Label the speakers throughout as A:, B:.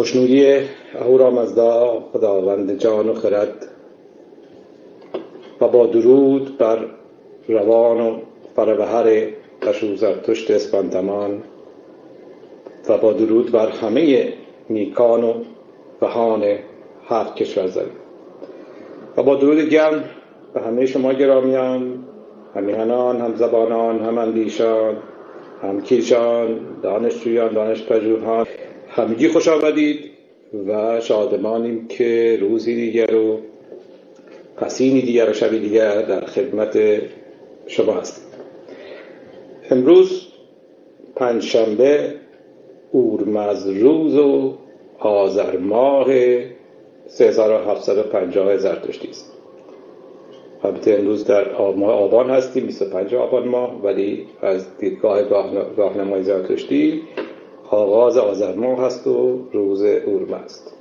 A: خوشنودی اهورامزدا خداوند جان و خرد و با درود بر روان و فربهر قشو زرتشت اسپندمان و با درود بر همه نیکان و بهان هفت کشور زمین. و با درود گرم به همه شما گرامیان همیهنان هم زبانان هم اندیشان هم کیشان دانشجویان دانشپژوهان. همگی خوش آمدید و شادمانیم که روزی دیگر و پسینی دیگر و شبی دیگر در خدمت شما هستیم. امروز پنجشنبه اورمز روز و آذر ماه 3750 زرتشتی است. البته امروز در ماه آبان هستیم 25 آبان ماه ولی از دیدگاه راهنمای زرتشتی آغاز آذر ماه هست و روز اورمه است.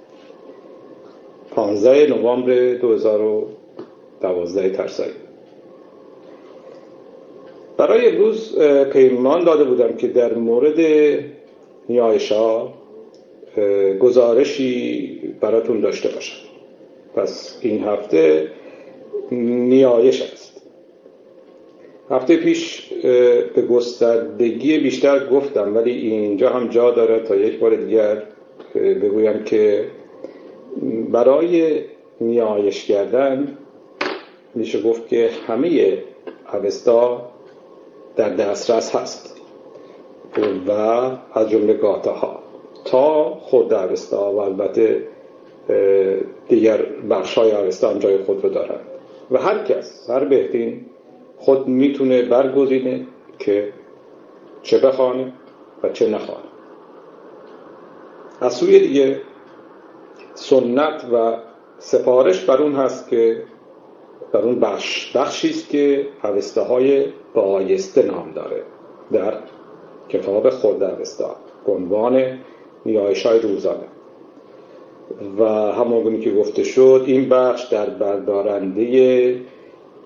A: 15 نوامبر 2012 ترسایی. برای امروز پیمان داده بودم که در مورد نیایشا گزارشی براتون داشته باشم. پس این هفته نیایش است. هفته پیش به گستردگی بیشتر گفتم ولی اینجا هم جا داره تا یک بار دیگر بگویم که برای نیایش کردن میشه گفت که همه اوستا در دسترس هست و از جمله گاته ها تا خود اوستا و البته دیگر بخشای اوستا هم جای خود رو دارند و هر کس هر بهتین خود می‌تونه برگزینه که چه بخوانه و چه نخوانه. از سوی دیگه سنت و سفارش بر اون هست که بر اون بخش بخشی است که اوسته های بایسته نام داره در کتاب خود اوستا به عنوان نیایش های روزانه. و همونگونی که گفته شد این بخش در بردارنده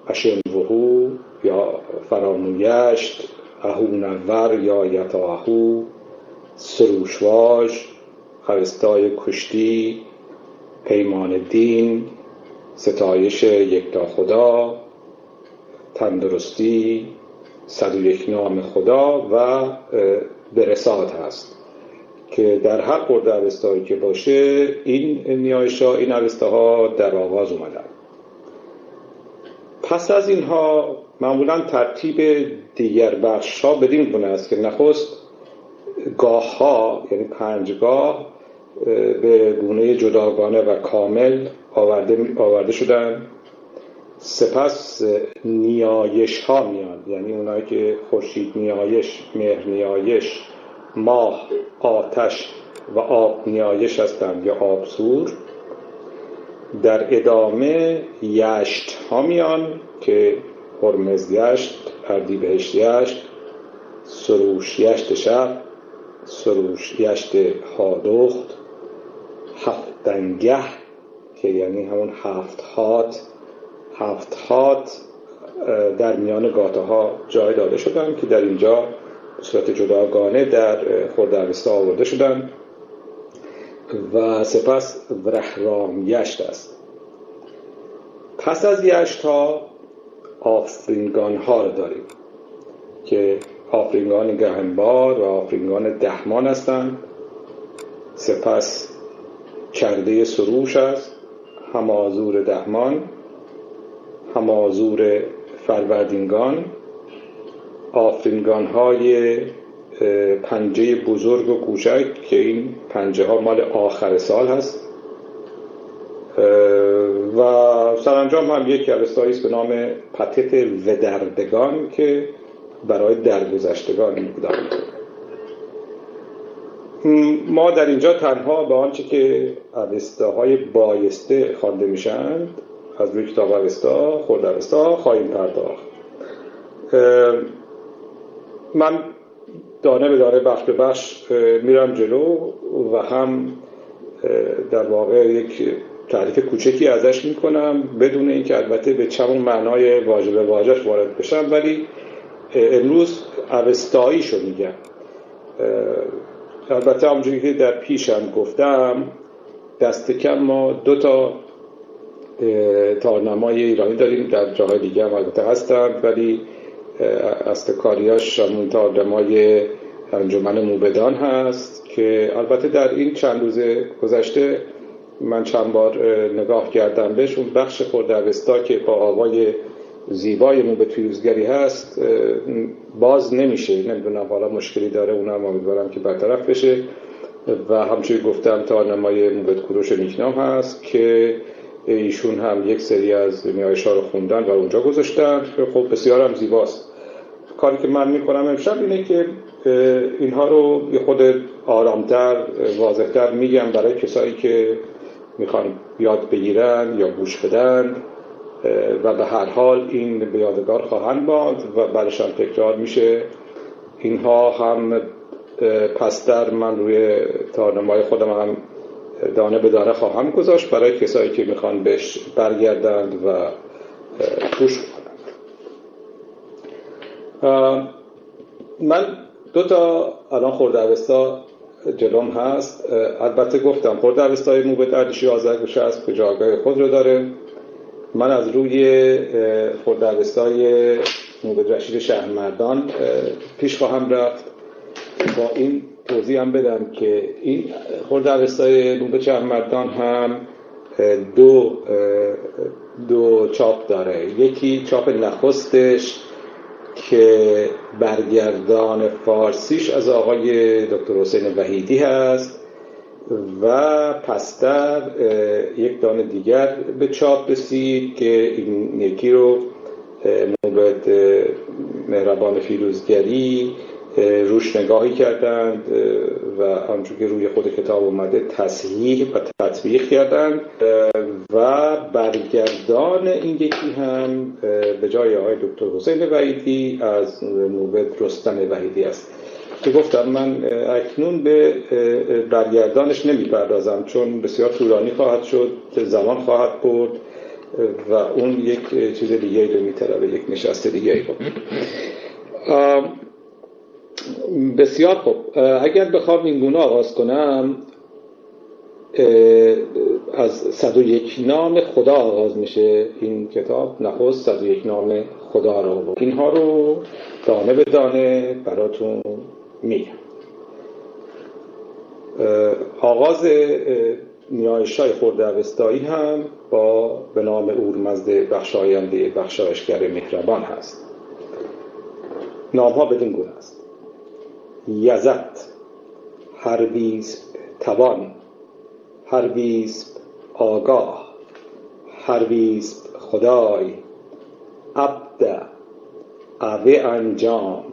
A: اشنوهو یا فرامویشت اهونور یا یتاهو سروشواش خوستای کشتی پیمان دین ستایش یکتا خدا تندرستی صد و یک نام خدا و برسات هست. که در هر قرد اوستایی که باشه این نیایشا این اوسته در آغاز اومدن. پس از اینها معمولا ترتیب دیگر بخش ها بدین گونه است که نخست گاه ها یعنی پنجگاه به گونه جداگانه و کامل آورده, آورده شدن. سپس نیایش ها میاد یعنی اونایی که خورشید نیایش مهر نیایش ماه آتش و آب نیایش هستند یا آبسور در ادامه یشت ها میان که هرمز یشت اردیبهشت یشت سروش یشت شب سروش یشت هادخت هفتنگه که یعنی همون هفت هات. هفت هات در میان گاته ها جای داده شدن که در اینجا صورت جداگانه در خوردوسته آورده شدن. و سپس ورهرام یشت است. پس از یشت ها آفرینگان ها رو داریم که آفرینگان گهنبار و آفرینگان دهمان هستند. سپس کرده سروش است همازور دهمان همازور فروردینگان. آفرینگان های پنجه بزرگ و کوچک که این پنجه ها مال آخر سال هست. و سرانجام هم یک اوستایی است به نام پتت ودردگان که برای درگذشتگان بودن ما در اینجا تنها به آنچه که اوستا های بایسته خوانده میشند از روی کتاب اوستا خود اوستا خواهیم پرداخت. من دانه به دانه بخش به بخش میرم جلو و هم در واقع یک تعریف کوچکی ازش می‌کنم بدون اینکه البته به چمون معنای واژه به واژهش وارد بشم ولی امروز اوستایی شو میگم البته همونجوری که در پیشم گفتم دست کم ما دو تا تارنمای ایرانی داریم در جاهای دیگه هم البته هستند ولی استکاریاش همون تارنمای انجمن موبدان هست که البته در این چند روز گذشته من چند بار نگاه کردم بهش اون بخش خوردوستا که با آوای زیبای موبت فیروزگری هست باز نمیشه. نمی‌دونم حالا مشکلی داره اونم امیدوارم که برطرف بشه. و همچنین گفتم تا نمای موبت کوروش نیکنام هست که ایشون هم یک سری از نیایش ها رو خوندن و اونجا گذاشتن. خب بسیار هم زیباست. کاری که من می‌کنم امشب اینه که اینها رو یه خود آرامتر واضحتر میگم برای کسایی که می‌خوان یاد بگیرن یا گوش بدن و به هر حال این به یادگار خواهند باد و بعدش هم تکرار میشه. اینها هم پستر من روی تارنمای خودم هم دانه به دانه خواهم گذاشت برای کسایی که می‌خوان بهش برگردند و گوش کنند. من دو تا الان خوردوستا جلوم هست. البته گفتم خوردوستای مو به آزرگوش هست که جاگاه خود رو داره. من از روی خوردوستای موبد رشید شهرمردان پیش خواهم رفت. با این توضیح هم بدم که این خوردوستای موبد شهرمردان هم دو دو چاپ داره. یکی چاپ نخستش که برگردان فارسیش از آقای دکتر حسین وحیدی هست و پستر یک دانه دیگر به چاپ رسید که این یکی رو موبد مهربان فیروزگری روش نگاهی کردند و همچون که روی خود کتاب اومده تصحیح و تطبیق کردند و برگردان این یکی هم به جای آقای دکتر حسین وحیدی از موبد رستم وحیدی است. که گفتم من اکنون به برگردانش نمی‌پردازم چون بسیار طولانی خواهد شد زمان خواهد برد و اون یک چیز دیگه رو میطلبه یک نشست دیگه ای بسیار خوب. اگر بخوام این گونه آغاز کنم از 101 نام خدا آغاز میشه. این کتاب نخست 101 نام خدا رو اینها رو دانه به دانه براتون میگم. آغاز نیایشای خورده اوستایی هم با به نام اورمزد بخشاینده بخشایشگر مهربان هست. نام ها بدین گونه است. یزت هربیز توان هربیز آگاه هربیز خدای عبد قوی انجام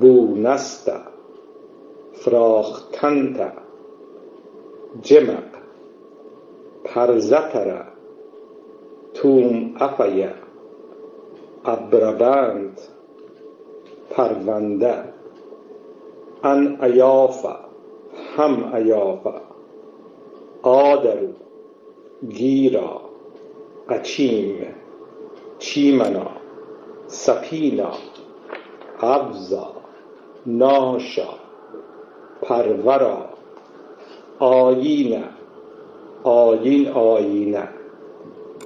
A: بونست فراختنت جمق پرزتر توم افیه ابربند پرونده. ان ایافه هم ایافه آدرو گیرا قچیم چیمنا سپینا قبضا ناشا پرورا آینه آین آینه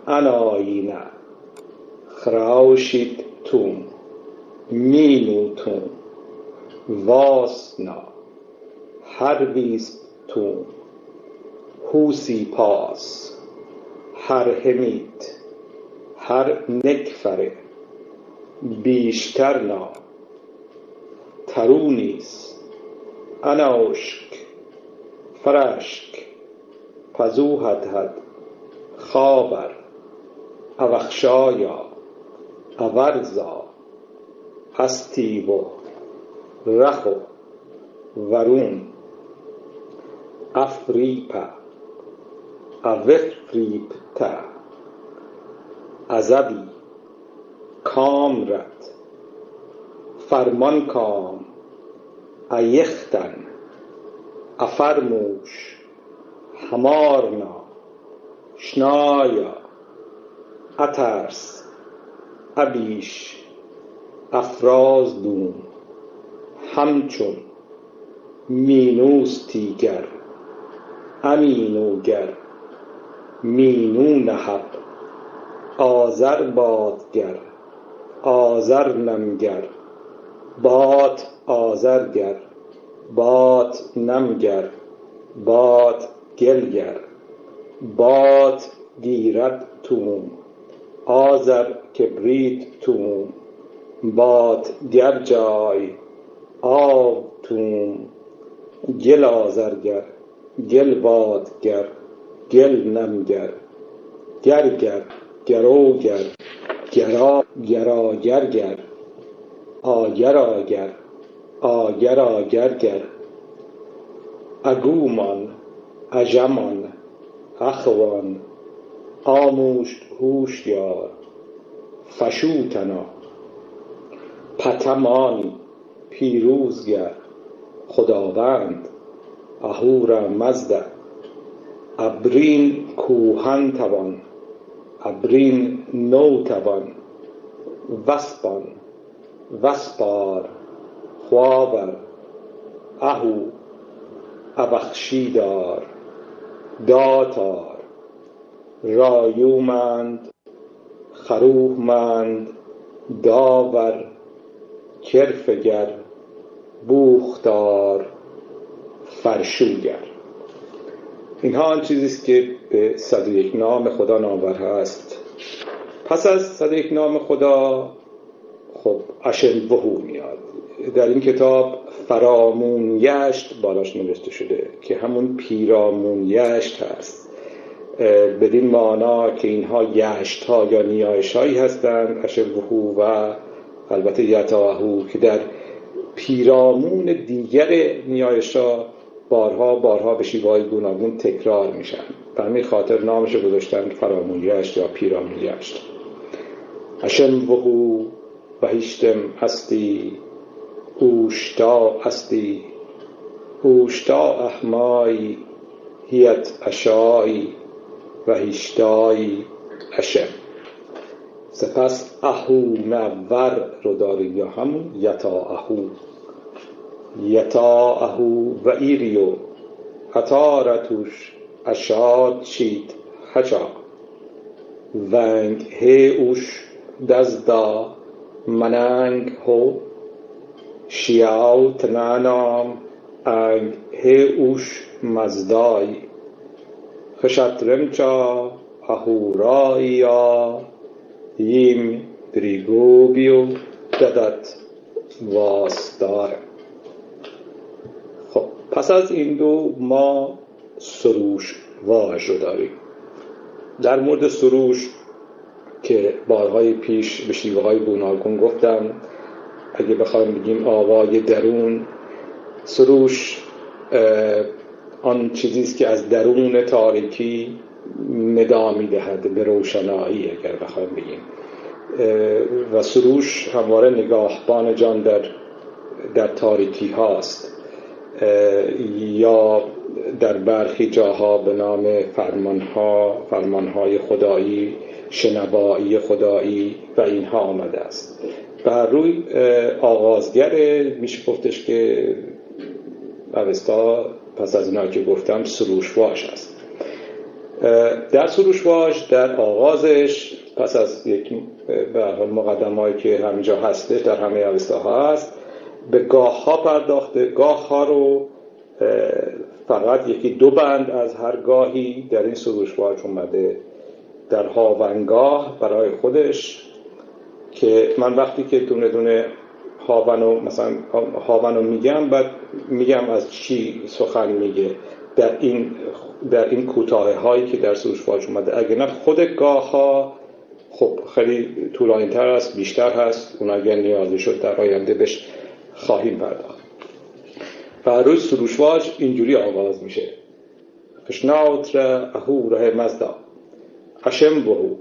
A: ان آینه خراوشید توم مینوتون واسنا هر توم هوسی پاس هر همیت هر نکفره بیشترنا ترونیس اناشک فرشک پزوهدهد خابر اوخشایا اورزا هستی و رخو ورون افریپا اوفریپتا عذبی کامرت فرمان کام ایختن افرموش همارنا شنایا اترس ابیش افراز دوم همچون مینوس تیگر امینوگر مینو نهب آذر بادگر آذر نمگر باد آذرگر باد نمگر باد گلگر باد گیرد توم آذر کبریت توم باد گر جای آب توم گل آذرگر گل بادگر گل نمگر گرگر گروگر گرا گراگرگر آگر آگر آگر آگرگر اگومان اژمان اخوان آموشت هوشیار فشوتنا پتمان پیروزگر خداوند اهورا مزد. ابرین کوهن توان. ابرین نو توان. وسپان. وسپار. خواور. اهو. ابخشیدار. داتار. رایومند. خروهمند. داور. کرفگر. بوختار فرشوگر اینها آن چیزی است که به صد یک نام خدا نامور هست. پس از صد یک نام خدا خب اشل وهو میاد. در این کتاب فرامون یشت بالاش نوشته شده که همون پیرامون یشت هست. بدین معنا که اینها یشت ها یا نیایش هایی هستند اشل وهو و البته یتاهو که در پیرامون دیگر نیایش ها بارها بارها به شیوهای گوناگون تکرار میشن. به همین خاطر نامش گذاشتن فرامویشت یا پیرامویشت اشم وهو هیشتم هستی اوشتا هستی اوشتا احمای هیت اشای هیشتای اشم. سپس اهو نور رو داری یا همون؟ یتا اهو. اهو و ایریو هتارتوش اشاد چید هچا ونگ هی اوش دزدا. مننگ هو. شیاو تنانام. انگ هی اوش مزدای. خشترمچا اهورائیا ییم دریگوبیو ددت واستاره پس از این دو ما سروش واژ رو داریم در مورد سروش که بارهای پیش به شیوه های گوناگون گفتم اگه بخوایم بگیم آوای درون سروش آن چیزی که از درون تاریکی ندا می‌دهد به روشنایی اگر بخوایم بگیم. و سروش همواره نگاهبان جان در در تاریکی هاست. یا در برخی جاها به نام فرمانها فرمانهای خدایی شنوایی خدایی و اینها آمده است. بر روی آغازگر میشه گفتش که اوستا پس از اینا که گفتم سروشواش است. در سروشواش در آغازش پس از یک مقدم که همینجا هستش در همه اوستا هست به گاه ها پرداخته. گاه ها رو فقط یکی دو بند از هر گاهی در این سروشواج اومده در هاونگاه برای خودش که من وقتی که دونه دونه هاونو مثلا هاونو میگم بعد میگم از چی سخن میگه. در این در این کوتاه هایی که در سروشواج اومده. اگر نه خود گاه ها خب خیلی طولانی تر است بیشتر هست. اون اگر نیازی شد در آینده بهش خواهیم پرداخت. و روی سروشواج اینجوری آغاز میشه. خشناوتر اهوره مزدا اشم بهو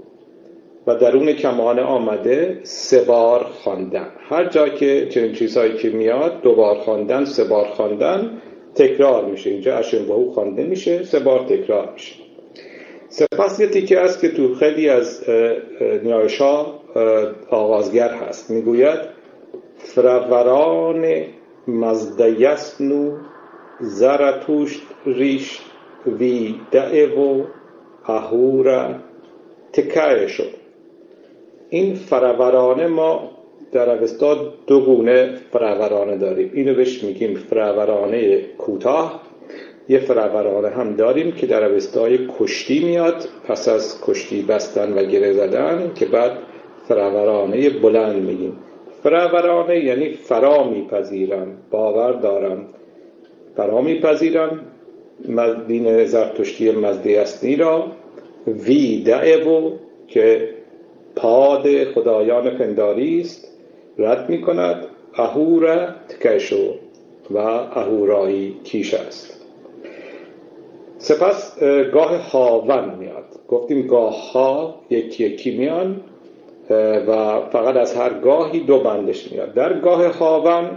A: و درون کمانه آمده سه بار خواندن. هر جا که چنین چیزهایی که میاد دو بار خواندن سه بار خواندن. تکرار میشه. اینجا اشم بهو خوانده میشه. سه بار تکرار میشه. سپس یه تیکه است که تو خیلی از نیایشا آغازگر هست. می‌گوید فروران مزدیسنو زرتوشت ریش وی و اهورا تکه شد این فرورانه ما در اوستا دو گونه فرورانه داریم. اینو بهش میگیم فرورانه کوتاه. یه فرورانه هم داریم که در اوستای کشتی میاد پس از کشتی بستن و گره زدن که بعد فرورانه بلند میگیم. فرورانه یعنی فرا میپذیرم باور دارم. فرا میپذیرم دین زرتشتی مزدی اصلی را وی و که پاد خدایان پنداری است. رد می کند اهورا تکشو و اهورایی کیش است. سپس گاه هاون میاد. گفتیم گاه ها یکی یکی میان و فقط از هر گاهی دو بندش میاد. در گاه هاون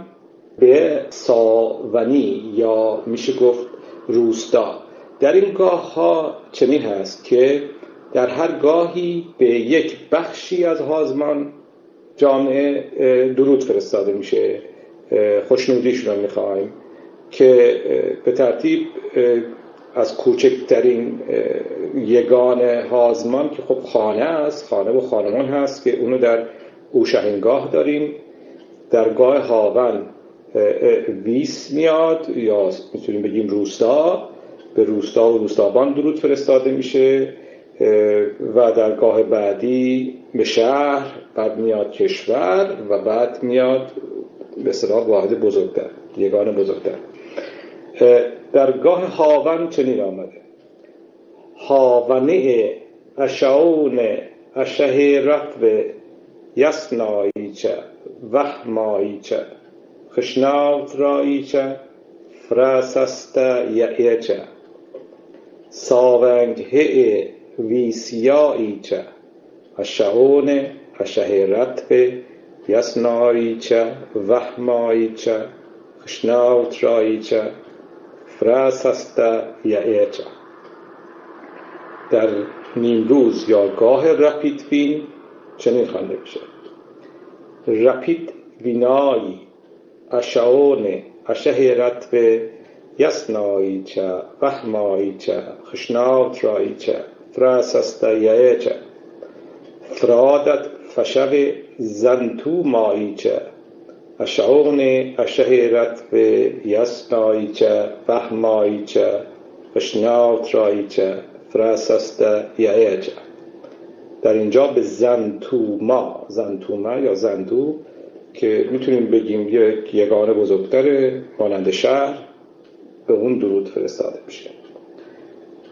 A: به ساونی یا میشه گفت روستا. در این گاه ها چنین هست که در هر گاهی به یک بخشی از هازمان جامعه درود فرستاده میشه خوشنودیش رو می‌خوایم که به ترتیب از کوچکترین یگان هازمان که خب خانه است خانه و خانمان هست که اونو در اوشهنگاه داریم. در گاه هاون ویس میاد یا می‌تونیم بگیم روستا. به روستا و روستابان درود فرستاده میشه و در گاه بعدی به شهر بعد میاد کشور و بعد میاد به صلاح واحد بزرگتر یگان بزرگتر. در گاه هاون چنین آمده. هاونه اشعون شه رفو یسناییچه وحماییچه خشناوت راییچه فراسست یعیچه ساونگ هی ویسیاییچه اشعون شه رتب یسناییچه وحماییچه خشناوت راییچه فراسستا یعیچه در نیمروز یا گاه رپید وین چنین خوانده میشه رپید وینایی اشعون شه رتب یسناییچه وحماییچه خشناوت راییچه فراسستا یعیچه فرادت فشو زنتو ماییچه اشعون اشهرت به یسنایچه فهمایچه اشناوت رایچه فرسست یعیچه در اینجا به زنتوما زنتوما یا زندو که می‌تونیم بگیم یک یگانه بزرگتر مانند شهر به اون درود فرستاده میشه.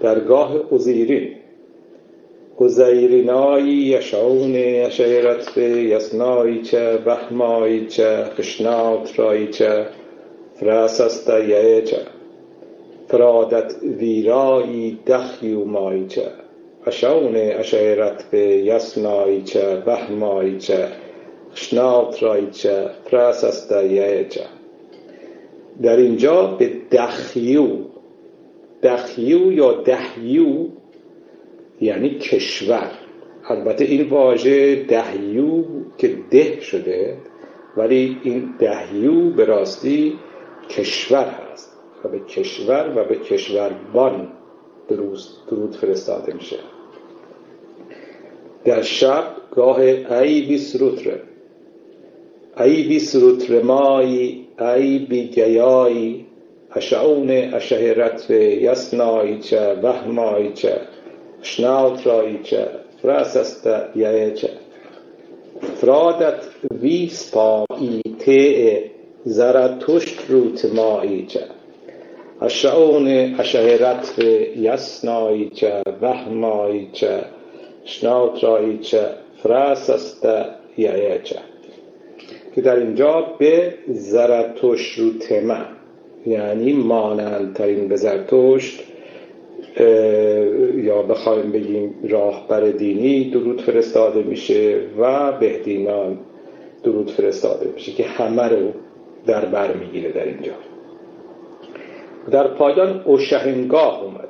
A: درگاه ازیرین گزیرینایی یشعون یشیرت یسنایچه بهمایچه خشنات رایچه فراسست یعچه فرادت ویرایی دخیو مایچه اشعون اشیرت یسنایچه بهمایچه خشنات رایچه فراسست یعچه در اینجا به دخیو دخیو یا دهیو یعنی کشور. البته این واژه دهیو که ده شده ولی این دهیو به راستی کشور هست و به کشور و به کشوربان درود فرستاده میشه. در شب گاه ای بی سروتره ای بی سروتره مایی ای بی گیایی اشعون اشهرت یسنایی چه وهمایی چه Schnautreuche, frasasta jaeche. Fradat vispa i zaratusht rut maiche. Ashaone ashaheratve jasnaiche, vahmaiche, schnautraiche, frasasta jaeche. که در اینجا به زرتوش رو تمه یعنی مانندترین به زرتشت یا بخوایم بگیم راهبر دینی درود فرستاده میشه و بهدینان درود فرستاده میشه که همه رو در بر می‌گیره در اینجا. در پایان اوشهنگاه اومده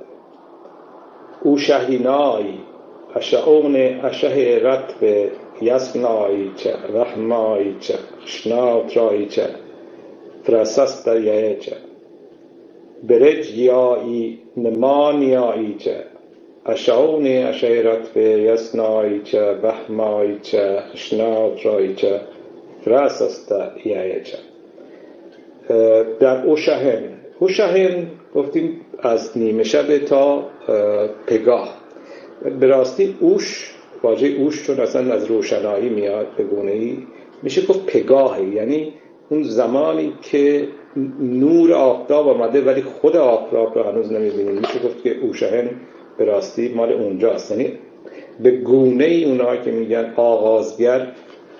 A: اوشهینایی اشعون اشهه رتب یسنایی چه رحمایی چه خشنات رایی چه فرسست در چه. برج یایی نمانیایی اشعونی اشیرت به یسنایی چه وحمایی چه خشنات رایی چه فرس چه در اوشهن اوشهن گفتیم از نیمه شب تا پگاه به راستی اوش واژه اوش چون اصلا از روشنایی میاد به گونه ای میشه گفت پگاهی یعنی اون زمانی که نور آفتاب آمده ولی خود آفتاب رو هنوز نمی‌بینیم. میشه گفت که اوشهن به راستی مال اونجاست. یعنی به گونه ای اونها که میگن آغازگر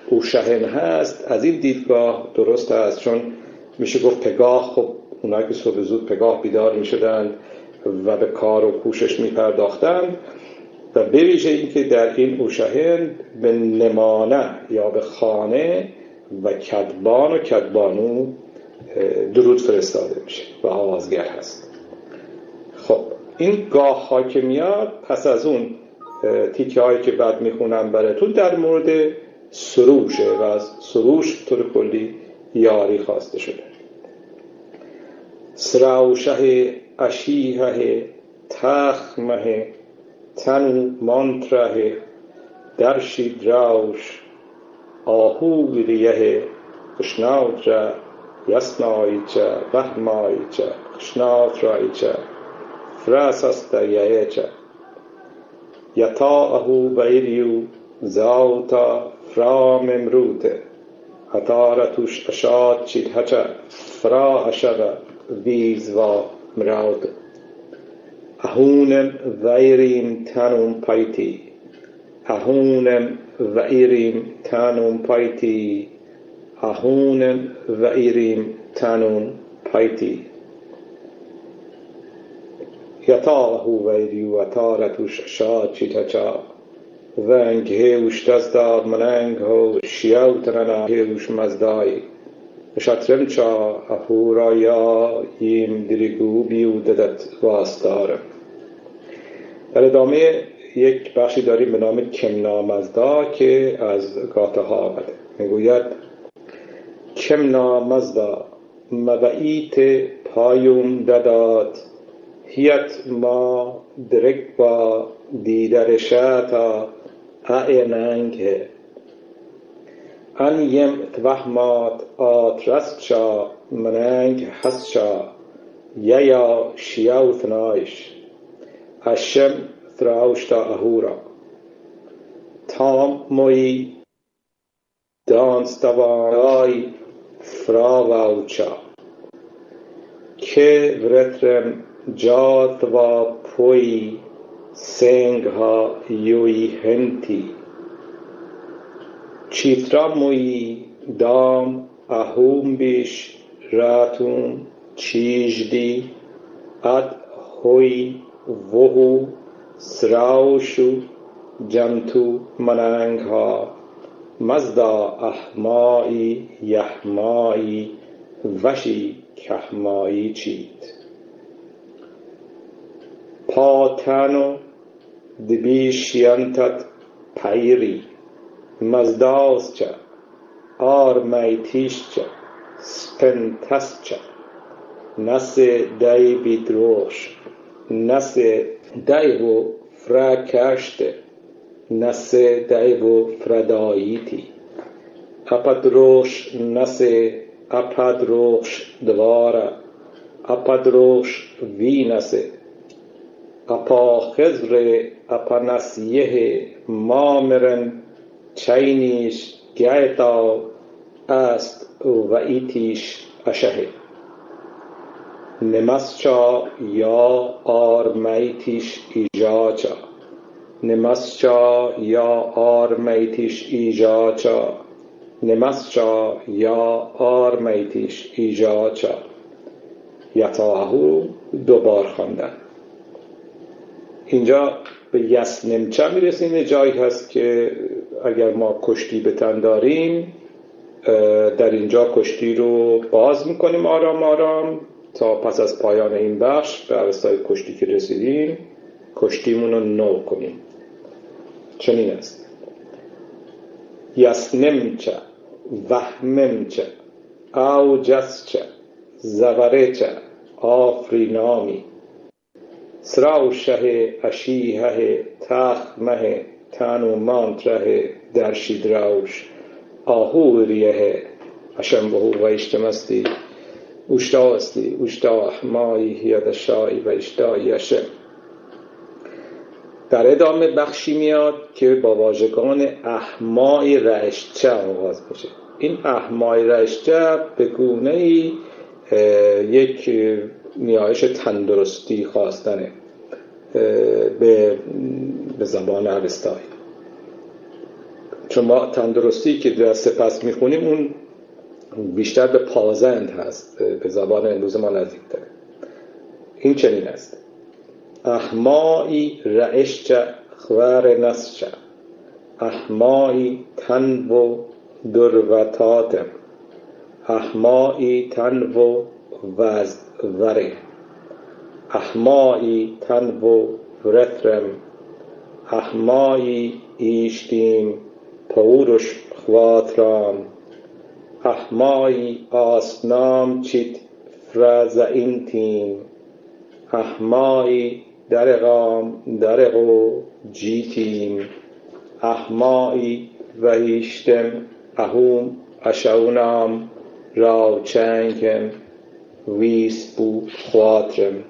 A: اوشهن هست از این دیدگاه درست است. چون میشه گفت پگاه خب اونایی که صبح زود پگاه بیدار می‌شدند و به کار و کوشش میپرداختند. و بویژه اینکه در این اوشهن به نمانه یا به خانه و کدبان و کدبانو درود فرستاده میشه و آوازگر هست. خب این گاه ها که میاد پس از اون تیکه هایی که بعد می‌خونم براتون در مورد سروشه و از سروش طور کلی یاری خواسته شده. سراوشه اشیه تخمه تن مانتره درشی دراوش آهوریه کشناوتره یسنایچه وحمایچه کشناوترایچه فراسستایچه یتاهو بیریو زاوتا فرام امروته هتارتوش اشاد چیدهچه فرا اشده ویز و مراوده Ahúnem vairim tanum paiti. Ahúnem vairim tanum paiti. Ahúnem vairim tanum paiti. Yatahu vairu ataratus shachitacha. Veng heus tazdad manang ho shiautrana heus mazdai. شطرنچا اهورایا یم دریگو بیوددت واستارم در ادامه یک بخشی داریم به نام کمنامزدا که از گاته ها آمده می‌گوید کمنامزدا مبعیت پایوم دداد هیت ما درک با دیدرشتا اعننگ ان یم توهمات آترسچا مننگ حسچا یا شیاوثنایش هشم ثراوشتا اهورا. تام موی دانستوانای فراواوچا که ورترم جات و پوی سنگ ها یوی هنتی موی دام اهوم بیش راتون چیجدی اد هوی وهو مزدا احمایی یحمایی وشی کهمایی چید پاتانو دبیشینتت پیری مزداسچا آرمیتیشچا سپنتسچا نس دای بیدروش نس دایو فراکاشته نس دایو فرداییتی. اپدروش نس اپدروش دوارا اپدروش وینسه اپا خزر اپا نسیه مامرن. چینیش گیتا است و ایتیش اشهه. نمسچا یا آرمیتیش ایجاچا نمسچا یا آرمیتیش ایجاچا نمسچا یا آرمیتیش ایجاچا یتاهو دوبار خواندن اینجا به یسنمچه می‌رسیم جایی هست که اگر ما کشتی به تن داریم در اینجا کشتی رو باز می‌کنیم آرام آرام تا پس از پایان این بخش به عوستای کشتی که رسیدیم کشتیمون رو نو کنیم چنین است یسنمچه وهممچه اوجسچه زورچه آفرینامی سراوشه اشیهه تخمه تانو ره درشید راوش آهو ریه اشم بهو و اشتمستی استی اوشتا احمایی شایی و اشتایی اشم در ادامه بخشی میاد که با واژگان احمای رشچه آغاز بشه. این احمای رشچه به گونه ای یک نیایش تندرستی خواستنه به زبان عوستایی چون ما تندرستی که در سپس می‌خونیم اون بیشتر به پازند هست به زبان امروز ما نزدیک داره این چنین است. احمایی رعشچ خوار نسچ. احمایی تن و دروتاتم. احمایی تن و وره احمایی تن و ورثرم. احمایی ایشتیم پوروش خواترام. احمایی آسنام چیت فرزینتیم احمایی درقام درقو جیتیم احمایی ویشتم اهوم اشونام راوچنگم ویس بو خواترم.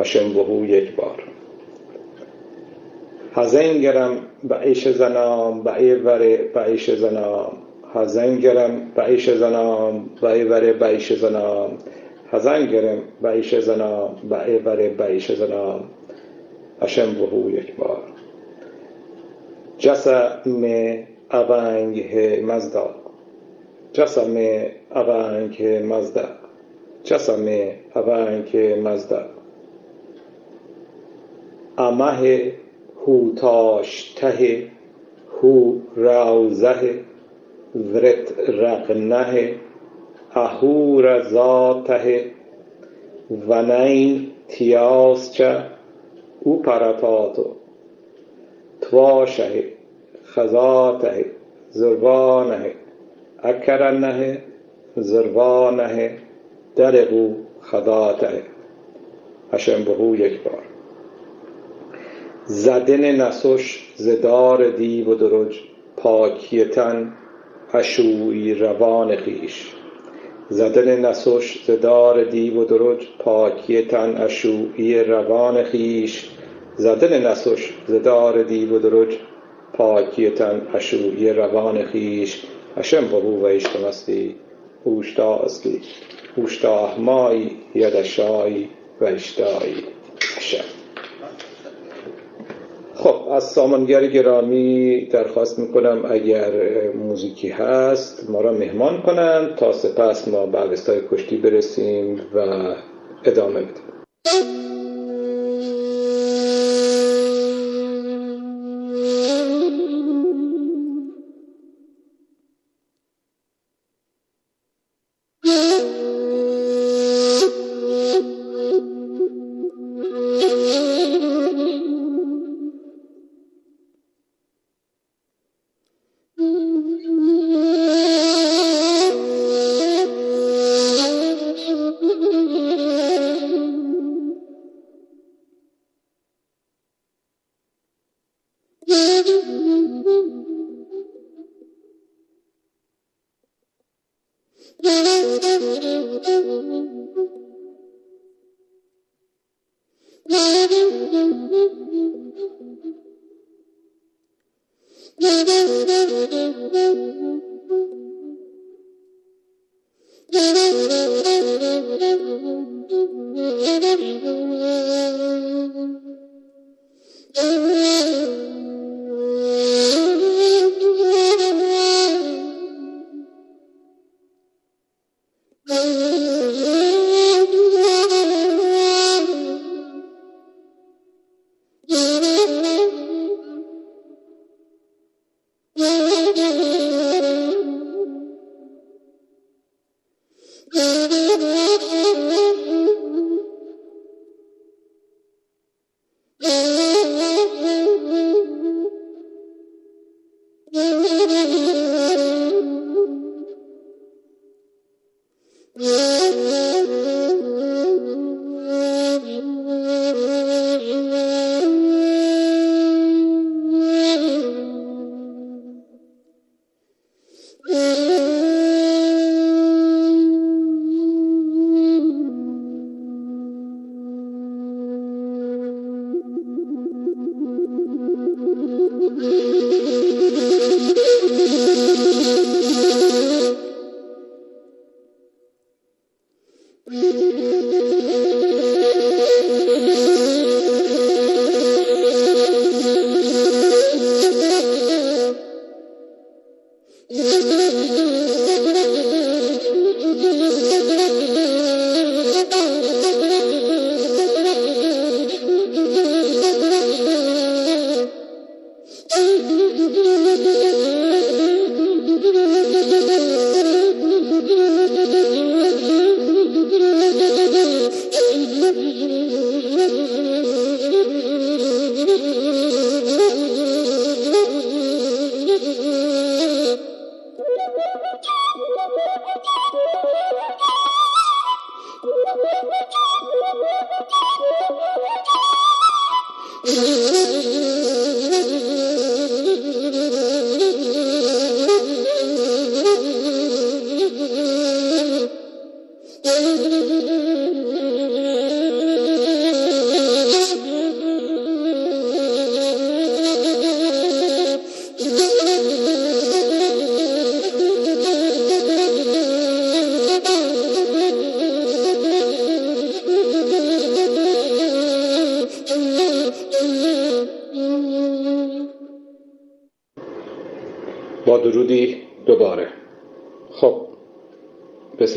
A: اشم بهو یک بار. هزنگرم به ایش زنام به ای وره به ایش زنام. هزنگرم به ایش زنام به ای وره به ایش زنام. هزنگرم به ای وره به ایش زنام اشم بهو یک بار. جسم ابنگ مزدا. جسم ابنگ مزدا. جسم ابنگ مزدا. امه هوتاشته هو روزه ورت رقنه اهور ذاته ونین تیاسچه او پرتاتو تواشه خزاته زربانه اکرنه زربانه درقو خداته اشم بهو یک بار زدن نسوش زدار دیو و درج پاکیتن اشوی روان خیش زدن نسوش زدار دیو و درج پاکیتن اشوی روان خیش زدن نسوش زدار دیو و درج پاکیتن اشوی روان خیش اشم بهو و اشتمستی اوشتا اسلی اوشتا احمایی یدشایی و اشتایی اشم. خب از سامانگر گرامی درخواست می‌کنم اگر موزیکی هست ما را مهمان کنند تا سپس ما به کشتی برسیم و ادامه بدیم.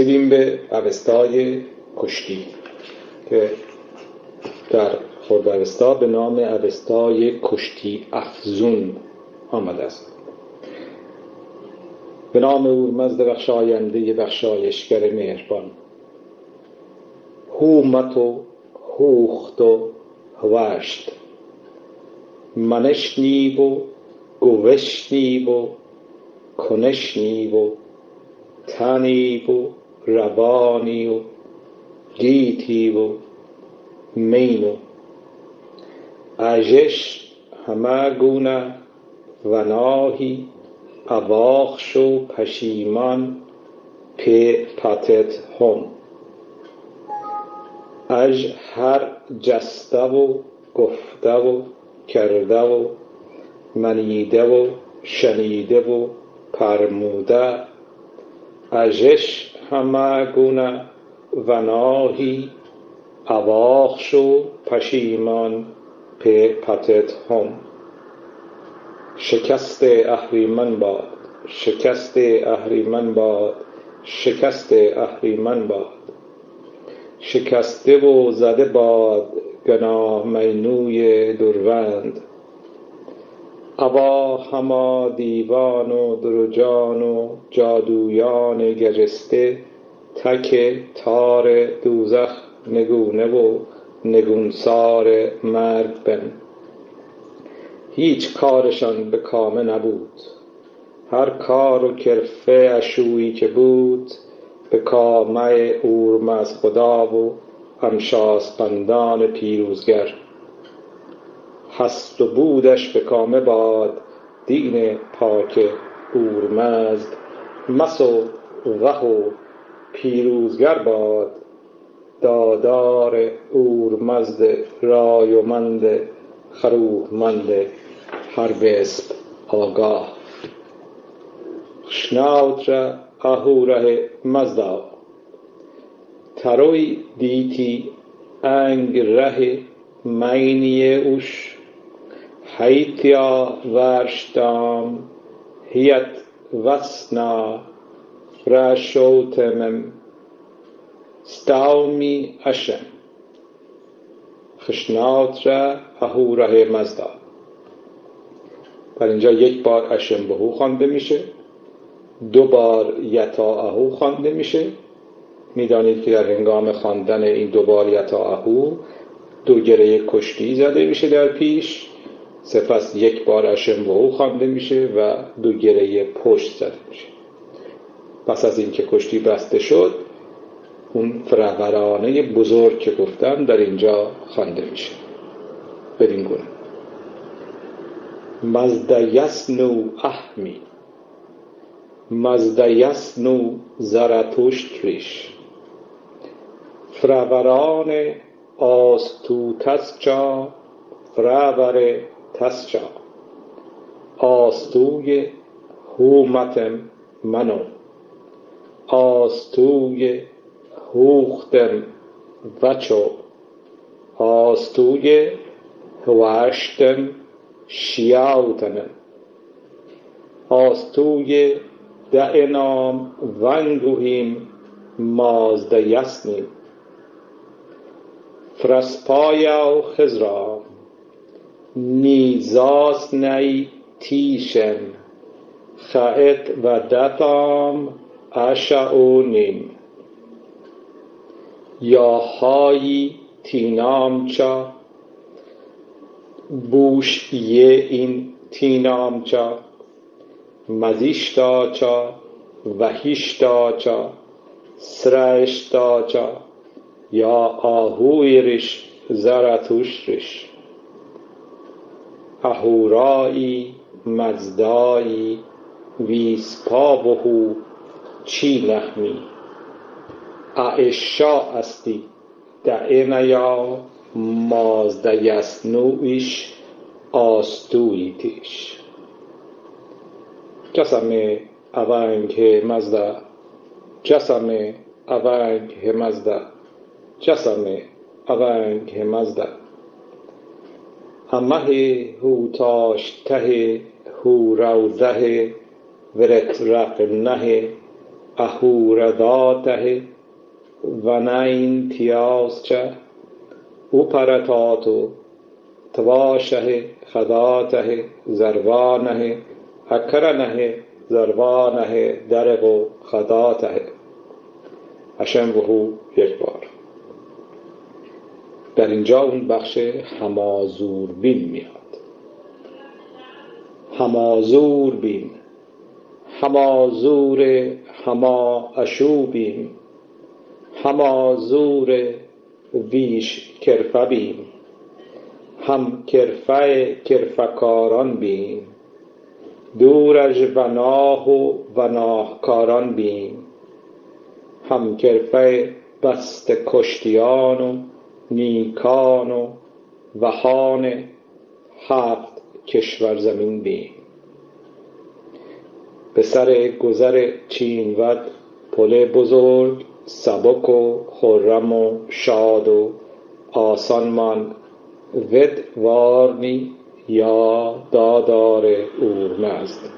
A: رسیدیم به اوستای کشتی که در خورد به نام اوستای کشتی افزون آمده است. به نام اورمزد بخشاینده بخشایشگر مهربان. هومت و هوخت و هوشت. منشنی و گوشنی و کنشنی و تنی و روانی و گیتی و مین و اژش همه گونه و ناهی اواخش و پشیمان پی پتت هم اژ هر جسته و گفته و کرده و منیده و شنیده و فرموده اژش همه گونه و ناهی اواخش و پشیمان پی پتت هم. شکست اهریمن باد شکست اهریمن باد شکست اهریمن باد. شکسته و زده باد گناه مینوی دروند. ابا هما دیوان و دروجان و جادویان گجسته تک تار دوزخ نگونه و نگونسار مرگ بن. هیچ کارشان به کامه نبود. هر کار و کرفه اشویی که بود به کامه اورمزدخدا و انشاسپندان پیروزگر. هست و بودش به کامه باد. دین پاک اورمزد مس و وه و پیروزگر باد. دادار اورمزد رایومند خرومند هر وسپ آگاه. شناوتر اهوره مزدا. تروی دیتی انگ ره مینی اوش هیتیا ورشتام هیت وسنا فرشوتمم ستاومی اشم خشناتر اهوره مزدا در اینجا یک بار اشم بهو خوانده میشه دو بار یتا اهو خوانده میشه می‌دانید که در هنگام خواندن این دو بار یتا اهو دو گره کشتی زده میشه در پیش سپس یک بار اشم او خوانده میشه و دو گره پشت زده میشه. پس از اینکه کشتی بسته شد اون فرورانه بزرگ که گفتم در اینجا خوانده میشه. بدین گونه. یسنو احمی. مزد یسنو زرتشتریش فروران آستوتسچا فرور تسچا آستوی هومتم منو. آستوی هوختم وچو. آستوی هوشتم شیاوتنم آستوی دعنام ونگوهیم مازده یسنیم. فرسپایا خزرام نیزاس نی تیشن خائت و دتام اشعونین. یا هایی تینامچا بوش یه این تینامچا مزیشتاچا وحیشتاچا سرشتاچا یا آهویرش زرتوشرش اهورایی مزدایی ویسپابهو چی لحمی اعشا استی دعنیا مازده یسنویش آستویتیش جسم اونگ مزده جسم اونگ مزده جسم اونگ مزده امه هو تاشته هو روزه ورت رقنه اهورداته ونین تیاسچه اوپرتاتو تواشه خداته زروانه اکرنه زروانه درق خداته اشم یک بار. در اینجا اون بخش همازوربین میاد. همازوربین همازور هما اشوبیم همازور ویش کرفه بیم هم کرفه کرفکاران بیم دورش وناه و وناهکاران بیم هم کرفه بست کشتیان و نیکان و وهان هفت کشور زمین بیم به سر گذر چینود پل بزرگ سبک و خرم و شاد و آسان مان ود وارنی یا دادار اورمزد.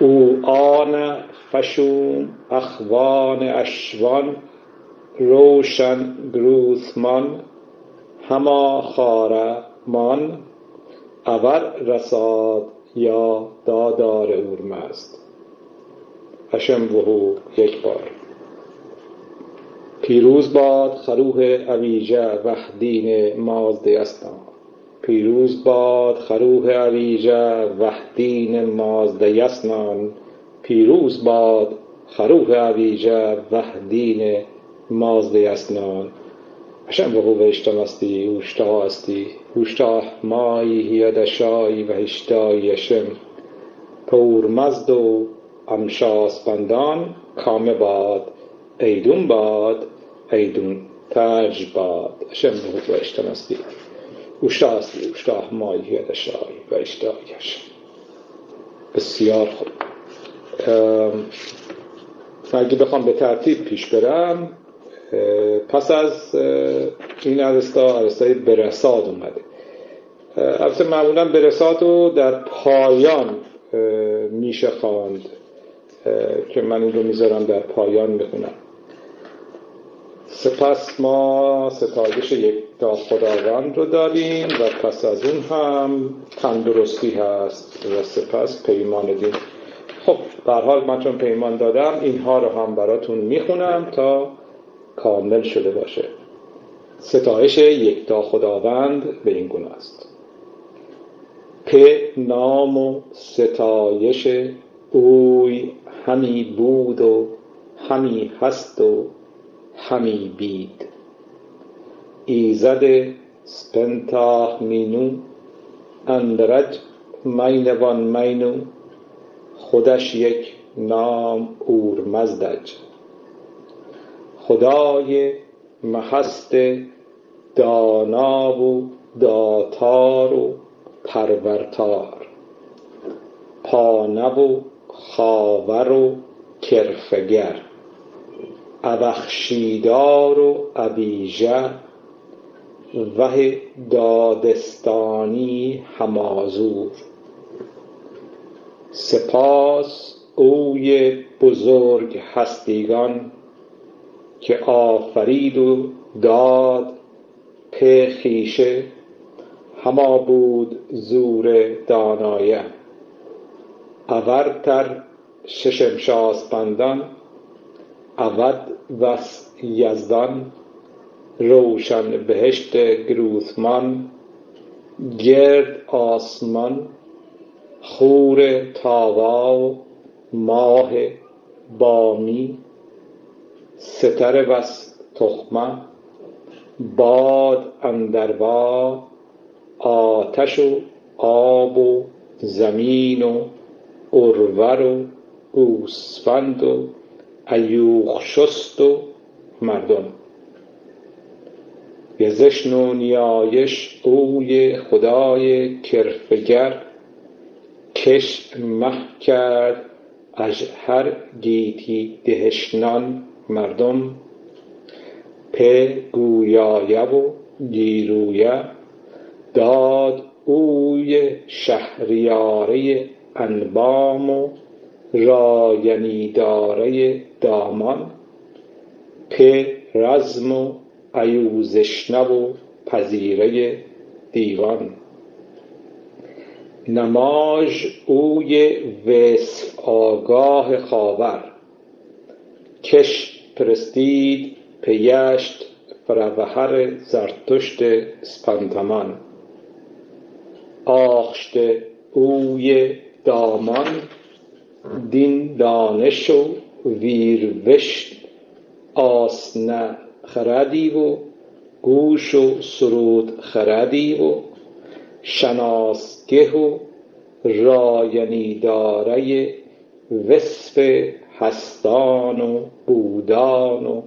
A: او آن فشون اخوان اشوان روشن گروثمان هما خاره مان اور رساد یا دادار اورمزد اشم وهو یک بار. پیروز باد خروه اویژه وحدین مازد یسنان پیروز باد خروه اویژه وحدین مازد یسنان. پیروز باد خروه اویژه وحدین مازد یسنان اشم وهو اشتمستی اوشتا استی اوشتا مایی هیدشایی و هشتایی اشم پورمزد و امشاسپندان کامه باد ایدون باد ایدون ترج باد اشم و اشتمستی اوشتا استی اوشتا مایی و هشتایی اشم بسیار خوب اگه بخوام به ترتیب پیش برم پس از این عرستا عرستای برساد اومده. البته معمولا برساد رو در پایان میشه خواند که من این رو می‌ذارم در پایان می‌خونم سپس ما ستایش یک تا خداوند رو داریم و پس از اون هم تندرستی هست و سپس پیمان دین. خب حال من چون پیمان دادم اینها رو هم براتون می‌خونم تا کامل شده باشه. ستایش یکتا خداوند به این گونه است. پ نام و ستایش اوی همی بود و همی هست و همی بید. ایزد سپنتاه مینو اندرج مینوان مینو خودش یک نام اورمزدج. خدای محست دانا و داتار و پرورتار. پانه و خاور و کرفه گر ابخشیدار و ابیژه. وه دادستانی همازور. سپاس اوی بزرگ هستیگان. که آفرید و داد په خویشه هما بود زور دانایه. اورتر ششم شاسپندان اود وس یزدان روشن بهشت گروثمان گرد آسمان خور تاوا ماه بامی. ستره وس تخمه باد اندروا آتش و آب و زمین و ارور و گوسفند و ایوخ شست و مردم. گزشن و نیایش اوی خدای کرفگر کش مه کرد از هر گیتی دهشنان. مردم پ گویایه و گیرویه داد اوی شهریاره انبام و راینیداره دامان. پ رزم و ایوزشنه و پذیره دیوان. نماژ اوی وصف آگاه خاور. کش پرستید پیشت فروهر زرتشت اسپنتمان آخشته اوی دامان دین دانش و ویروشت. آسنه خردی و گوش و سرود خردی و شناسگه و راینیداره وصف هستان و بودان و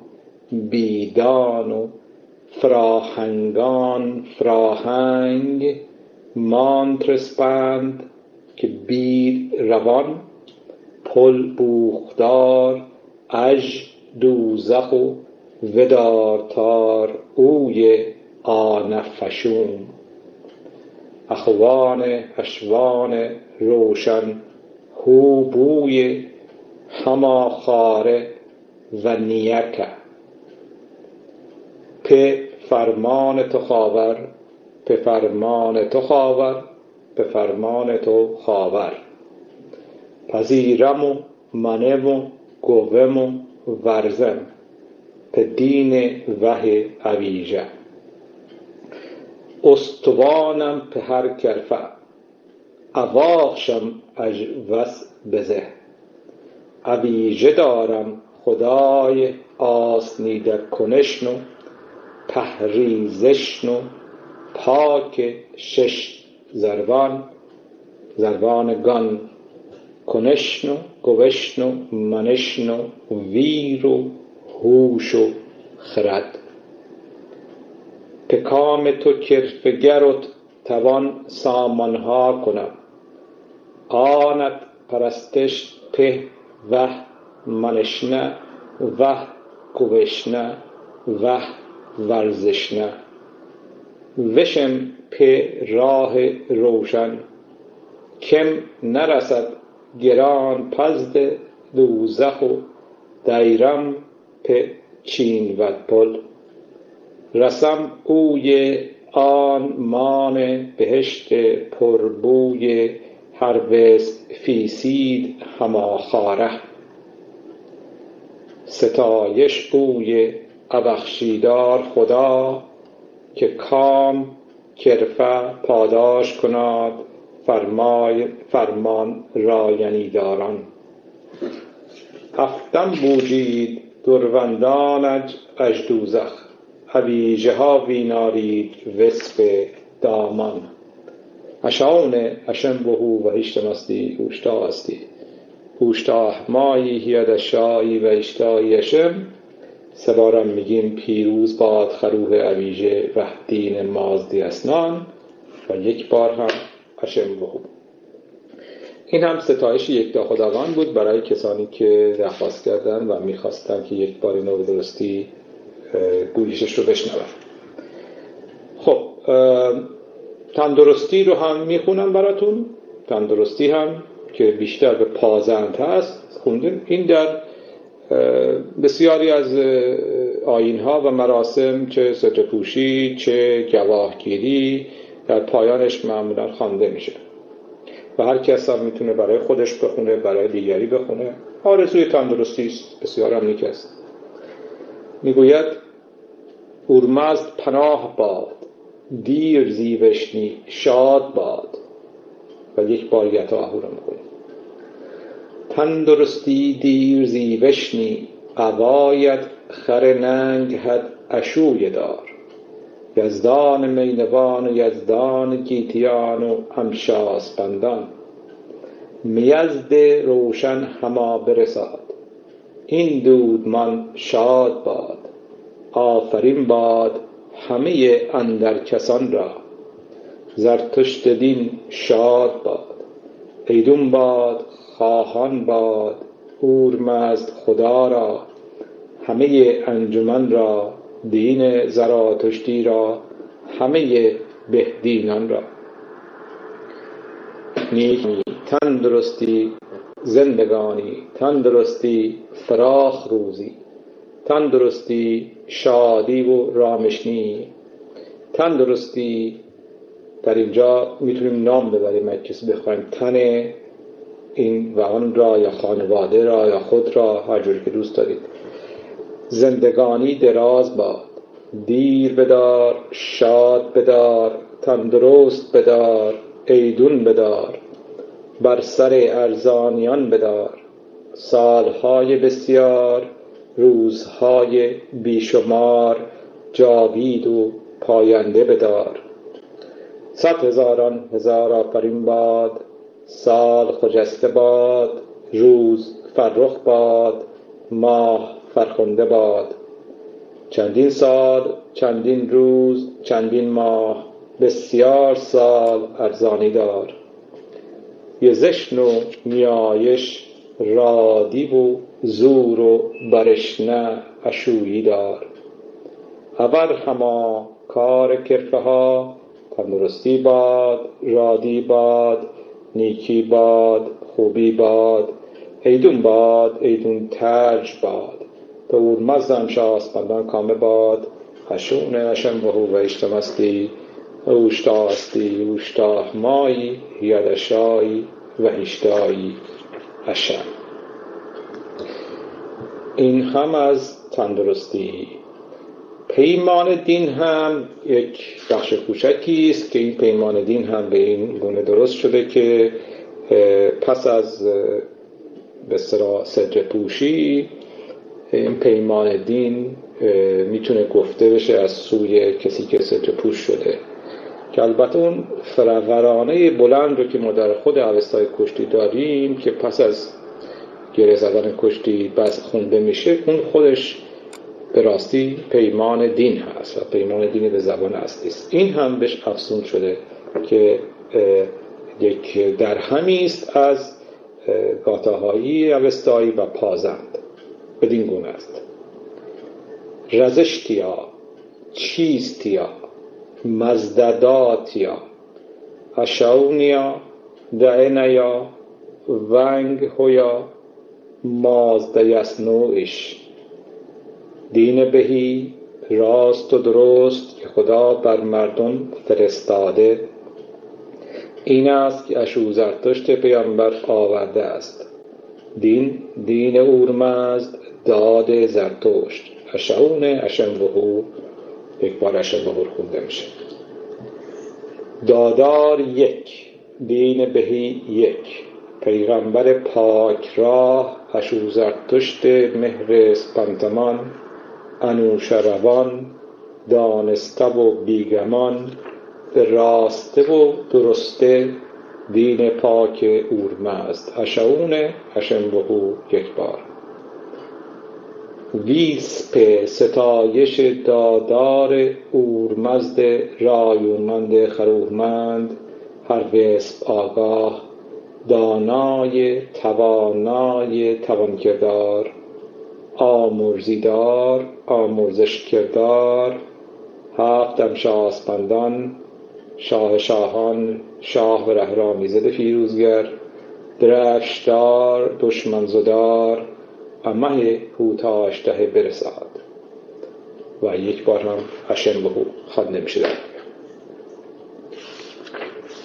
A: بیدان و فراهنگان فراهنگ مانترسپند که بید روان پل بوخدار اژ دوزخ و ودارتار اوی آنفشون. اخوان اشوان روشن هو بوی هما خاره و نیکه. پ فرمان تو خاور په فرمان تو خاور به فرمان تو خاور. پذیرم و منم و گوم و ورزم به دین وحی اویژه. استوانم به هر کرفه اواخشم اژ وس بزه. اویژه دارم. خدای آسنیده کنشن و پهریزشن و پاک شش زروان زروانگان کنشن و گوشن و منشن و ویر و هوش و خرد. به کام تو کرفه گرت توان سامانها کنم. آنت پرستش په وه منشنه وه گوشنه وه ورزشنه. وشم په راه روشن. کم نرسد گران پزد دوزخ و دیرم په چینود پل. رسم اوی آن مان بهشت پربوی هر وصف فیسید هما خاره. ستایش اوی ابخشیدار خدا که کام کرفه پاداش کناد فرمان راینیداران هفتم بوجید دروندان اژ دوزخ اویژه ها وینارید وصف دامان. اشاونه اشم بهو و هیشتماستی اوشتا استی اوشتا مایی هید اشایی و اشتایی اشم. سه میگیم پیروز باد خروح اویژه دین مازدی اسنان و یک بار هم اشم بهو این هم ستایش یکتا خداوند بود برای کسانی که درخواست کردن و می‌خواستن که یک بار اینو درستی گویشش رو بشنون. خب تندرستی رو هم می‌خونم براتون. تندرستی هم که بیشتر به پازند هست خوندیم این در بسیاری از آین ها و مراسم چه سترپوشی چه گواهگیری در پایانش معمولا خوانده میشه. و هر کس هم می‌تونه برای خودش بخونه برای دیگری بخونه. آرزوی تندرستی است. بسیار هم نیک است. می‌گوید اورمزد پناه باد. دیر زیوشنی شاد باد و یک بار یتا رو می‌کنیم تندرستی دیر زیوشنی قواید خر ننگ هد اشوی دار. یزدان مینوان و یزدان گیتیان و همشاسپندان می‌زد روشن هما برساد. این دودمان شاد باد. آفرین باد همه اندر کسان را زرتشت دین شاد باد ایدون باد خواهان باد اورمزد خدا را همه انجمن را دین زراتشتی را همه بهدینان را. نیکی تندرستی زندگانی تندرستی فراخ روزی تندرستی شادی و رامشنی. تندرستی. در اینجا می‌تونیم نام ببریم. اگه کسی بخوایم تن این و آن را یا خانواده را یا خود را هر جوری که دوست دارید. زندگانی دراز باد. دیر بدار شاد بدار تندرست بدار ایدون بدار بر سر ارزانیان بدار. سالهای بسیار روزهای بیشمار جاوید و پاینده بدار. صد هزاران هزار آفرین باد سال خجسته باد روز فرخ باد ماه فرخنده باد. چندین سال چندین روز چندین ماه بسیار سال ارزانی دار. یه زشن و نیایش رادی و زور و برشنه اشویی دار. ابر هما کار کرفه ها تندرستی باد رادی باد نیکی باد خوبی باد ایدون باد ایدون ترج باد. دور مزدم شاسپندان کامه باد. خشون اشم و و اشتمستی اوشتاستی اوشتاه مایی یدشایی و هشتایی. اشم. این هم از تندرستی. پیمان دین هم یک بخش کوچکی است که این پیمان دین هم به این گونه درست شده که پس از به سرا پوشی این پیمان دین می‌تونه گفته بشه از سوی کسی که سجه پوش شده. که البته اون فرورانه بلند رو که ما در خود عوستای کشتی داریم که پس از گره زدن کشتی بس خونده میشه اون خودش به راستی پیمان دین هست و پیمان دین به زبان اصلی است این هم بهش افسون شده که یک درهمی است از گاتاهایی اوستایی و پازند. بدین گونه است. رزشتیا چیستیا مزدداتیا اشونیا دعنیا ونگ هویا مازدیسنویش. دین بهی راست و درست که خدا بر مردم فرستاده. این است که اشوزرتشت پیامبر آورده است. دین دین اورمزد داد زرتشت. اشعون اشنبهو یک بار اشنبهو خونده میشه. دادار یک دین بهی یک. پیغمبر پاک راه اشوزرتشت مهر سپنتمان انوشروان دانسته و بیگمان به راسته و درسته دین پاک اورمزد. اشعون اشنبهو یک بار. ویسپ ستایش دادار اورمزد رایومند خروهمند هر وسپ آگاه دانای توانای توانکردار آمرزیدار آمرزش کردار هفتم شاسپندان شاه شاهان شاه و رهرامیزد فیروزگر درفشدار دشمن زدار امه هوتاشته برساد. و یک بار هم اشن بهو خوانده میشه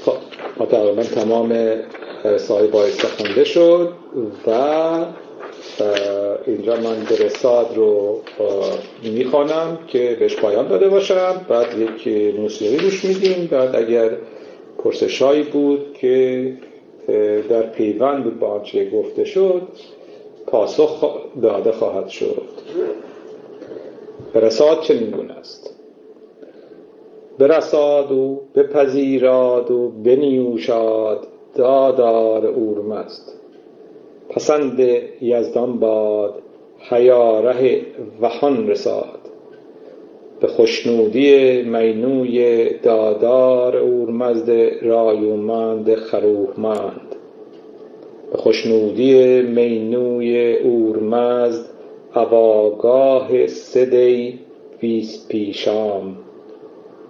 A: خب تقریبا تمام سایه بایسته خونده شد و اینجا من درساد رو می‌خوانم که بهش پایان داده باشم. بعد یک موسیقی روش میدیم. بعد اگر پرسشایی بود که در پیوند بود با آنچه گفته شد پاسخ داده خواهد شد. رساد چنین گونه است. برساد و بپذیراد و بنیوشاد دادار اورمزد پسند یزدان باد حیاره وهان رساد. به خشنودی مینوی دادار اورمزد رایومند خروهمند به خشنودی مینوی اورمزد قباگاه سه دی ویس پیشام.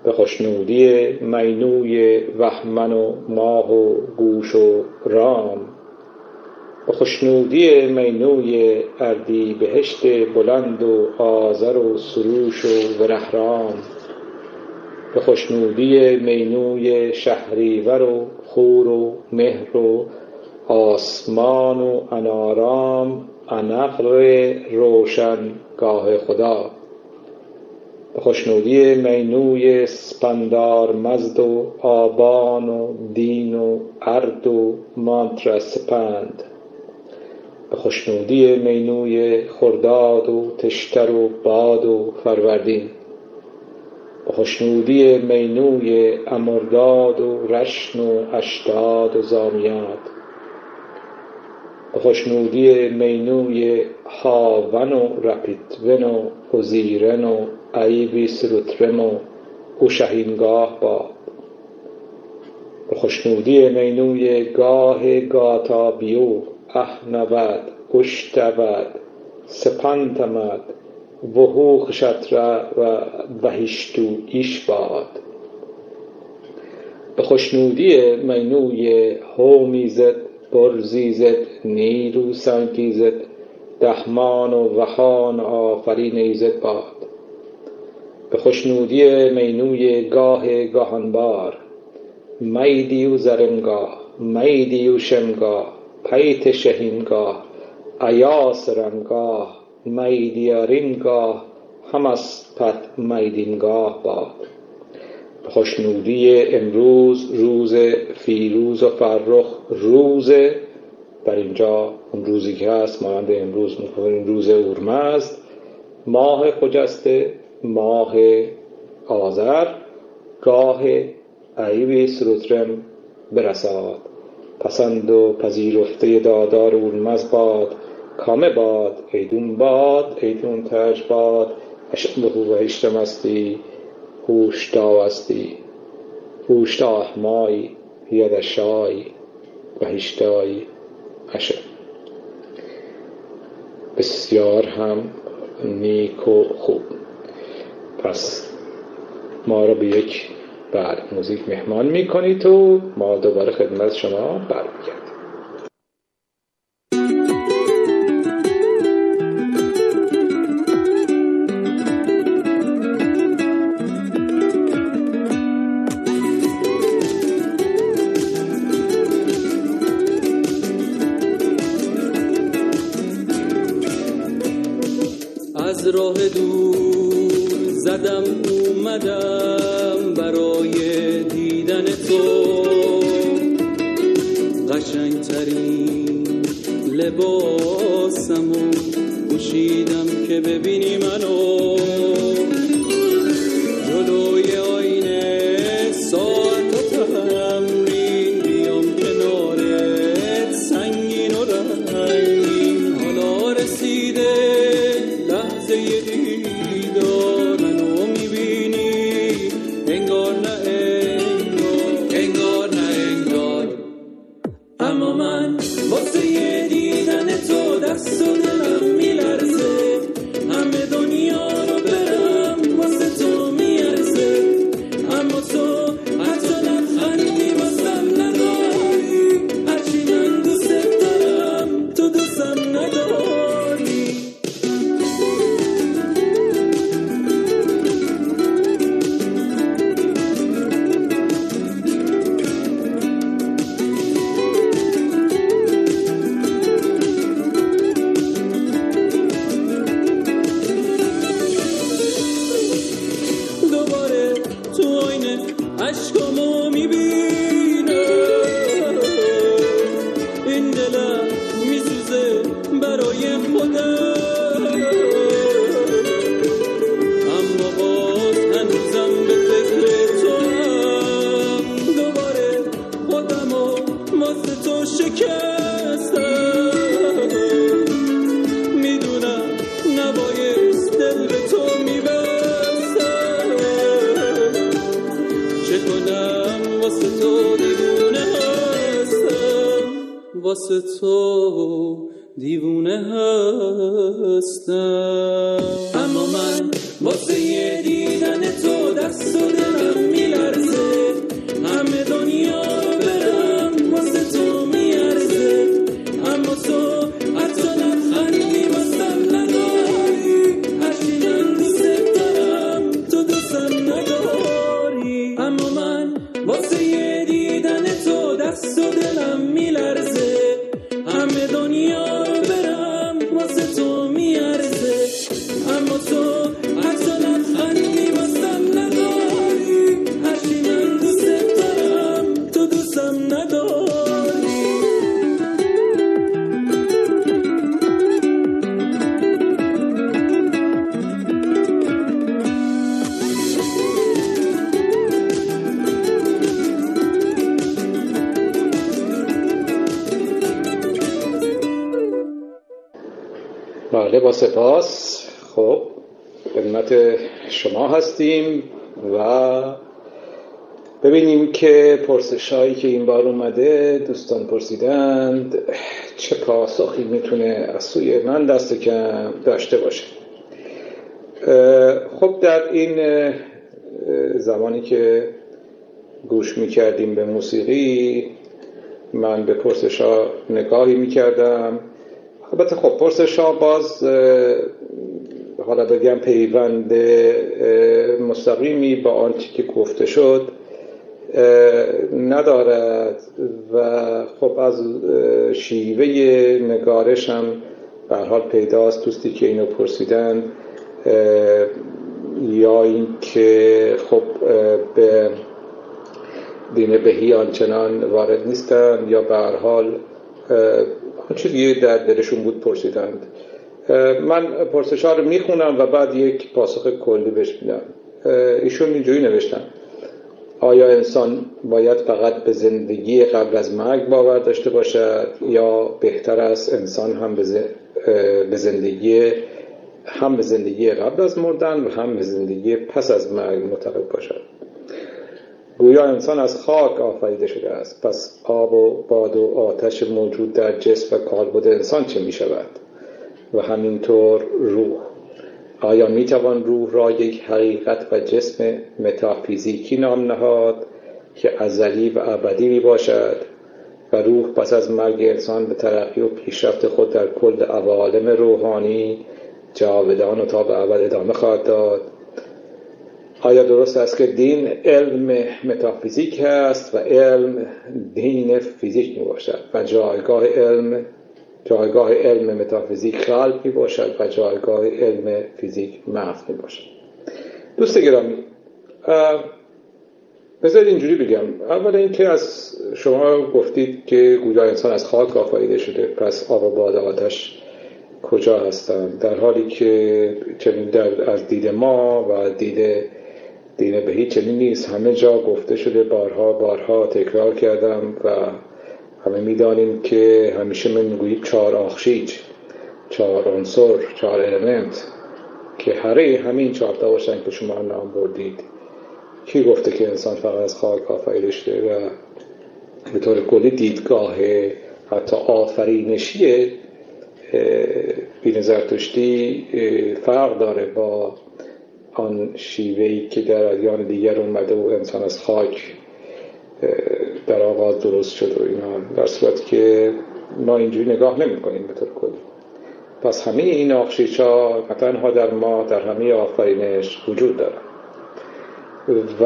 A: به خشنودی مینوی بهمن و ماه و گوش و رام. به خشنودی مینوی اردیبهشت بلند و آذر و سروش و ورهرام. به خشنودی مینوی شهریور و خور و مهر و آسمان و انارام انقر روشن گاه خدا. به خشنودی مینوی اسپندارمزد و آبان و دین و ارد و مانترسپند به خشنودی مینوی خرداد و تشتر و باد و فروردین. به خشنودی مینوی امرداد و رشن و اشداد و زامیاد. به خشنودی مینوی هاون و رپیتون و هزیرن و ایویس و اوشهینگاه باد. به خشنودی مینوی گاه گاتابیو اهنود اشتود سپنتمد وهوخشتر و وهیشتو ایش باد. به خشنودی مینوی هومیزد برزیزد نیرو سنگیزد دهمان و وهان آفرین ایزد باد. به خشنودی مینوی گاه گهانبار میدی و زرنگاه میدی و شنگاه پیت شهینگاه ایاس رنگاه میدیارینگاه همسپت میدینگاه باد. به خشنودی امروز روز فیروز و فرخ روز در اینجا اون روزی که هست مانند امروز این روز اورمزد ماه خجسته. ماه آذر گاه ایوی سروترم برساد. پسند و پذیرفته دادار اورمزد باد. کامه باد ایدون باد ایدون ترج باد. اشم و هشتمستی هوشتاوستی هوشتاهمای یدشای و هشتای اشم بسیار هم نیک و خوب. پس ما رو به یک بعد موزیک مهمان می‌کنید و ما دوباره خدمت شما برمیگردیم. بله با سپاس. خب خدمت شما هستیم و ببینیم که پرسش هایی که این بار اومده دوستان پرسیدند چه پاسخی می‌تونه از سوی من دست کم داشته باشه. خب در این زمانی که گوش می‌کردیم به موسیقی من به پرسش ها نگاهی می‌کردم. البته خب پرسش ها باز حالا بگم پیوند مستقیمی با آنچه که گفته شد ندارد و خب از شیوه نگارش هم به حال پیداست. دوستی که اینو پرسیدن یا اینکه خب به دین بهی آنچنان وارد نیستن یا به حال دیگه در دلشون بود پرسیدند. من پرسش ها رو می‌خونم و بعد یک پاسخ کلی بهش میدم. ایشون اینجوری نوشتن. آیا انسان باید فقط به زندگی قبل از مرگ باور داشته باشد یا بهتر است انسان هم به زندگی هم به زندگی قبل از مردن و هم به زندگی پس از مرگ معتقد باشد؟ گویا انسان از خاک آفریده شده است. پس آب و باد و آتش موجود در جسم و کالبد انسان چه می شود و همینطور روح. آیا می توان روح را یک حقیقت و جسم متافیزیکی نام نهاد که ازلی و ابدی می باشد و روح پس از مرگ انسان به ترقی و پیشرفت خود در کل عوالم روحانی جاودان و تا به ابد ادامه خواهد داد. آیا درست است که دین علم متافیزیک است و علم دین فیزیک می باشد و جایگاه علم جایگاه علم متافیزیک خلق می باشد و جایگاه علم فیزیک محو می باشد دوست گرامی بذارید اینجوری بگم. اول اینکه از شما گفتید که گویا انسان از خاک آفریده شده. پس آب و باد آتش کجا هستند؟ در حالی که چنین در از دید ما و دید دین به هیچ چنین نیست. همه جا گفته شده بارها بارها تکرار کردم و همه می‌دانیم که همیشه من می‌گوییم چهار آخشیج چهار عنصر چهار المنت که هره همین چهار تا باشن که شما نام بردید. کی گفته که انسان فقط از خاک آفریده شده و به طور کلی دیدگاه حتی آفرینشی بین زرتشتی فرق داره با آن شیوهی که در ادیان دیگر اومده و انسان از خاک در آغاز درست شد و اینا. در صورت که ما اینجوری نگاه نمی کنیم به طور کلی. پس همه این آخشیش ها تنها در ما در همه آفرینش وجود دارن. و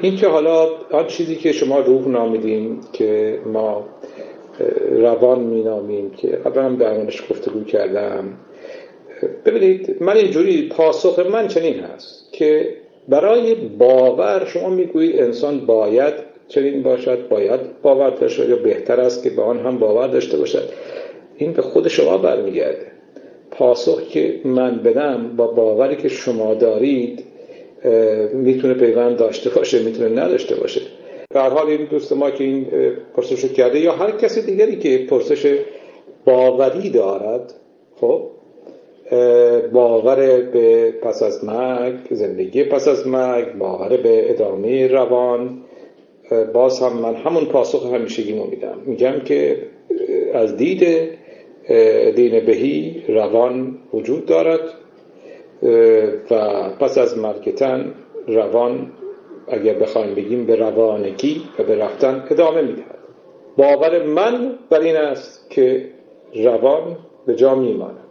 A: این که حالا آن چیزی که شما روح نامیدیم که ما روان می نامیم که قبلا هم در موردش گفتگو کردم. ببینید من اینجوری پاسخ من چنین هست که برای باور شما می‌گویید انسان باید چنین باشد باید باور داشته یا بهتر است که به آن هم باور داشته باشد. این به خود شما برمیگرده. پاسخ که من بدم با باوری که شما دارید می‌تونه پیوند داشته باشه می‌تونه نداشته باشه. در حال این دوست ما که این پرسش کرده یا هر کسی دیگری که پرسش باوری دارد خب باور به پس از مرگ زندگی پس از مرگ باور به ادامه روان. باز هم من همون پاسخ همیشگیمو میدم. میگم که از دید دین بهی روان وجود دارد. و پس از مرگتن روان اگر بخوایم بگیم به روانگی و به رفتن ادامه می‌دهد. باور من بر این است که روان به جا میماند.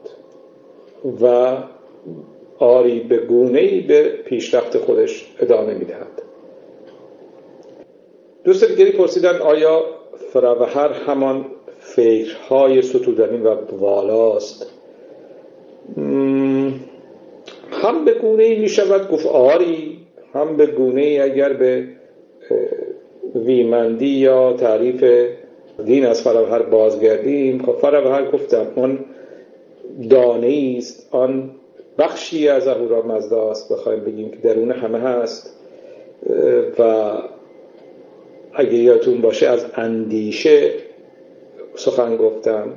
A: و آری به گونه به پیشرفت خودش ادامه می‌دهد. دوست دیگری پرسیدن آیا فروهر همان فکرهای ستودنی و والاست؟ هم به گونه ای می گفت آری هم به گونه ای اگر به ویمندی یا تعریف دین از فروهر بازگردیم. خب فروهر گفتم اون دانه است. آن بخشی از اهورا مزداست. بخوایم بگیم که درون همه هست. و اگه یادتون باشه از اندیشه سخن گفتم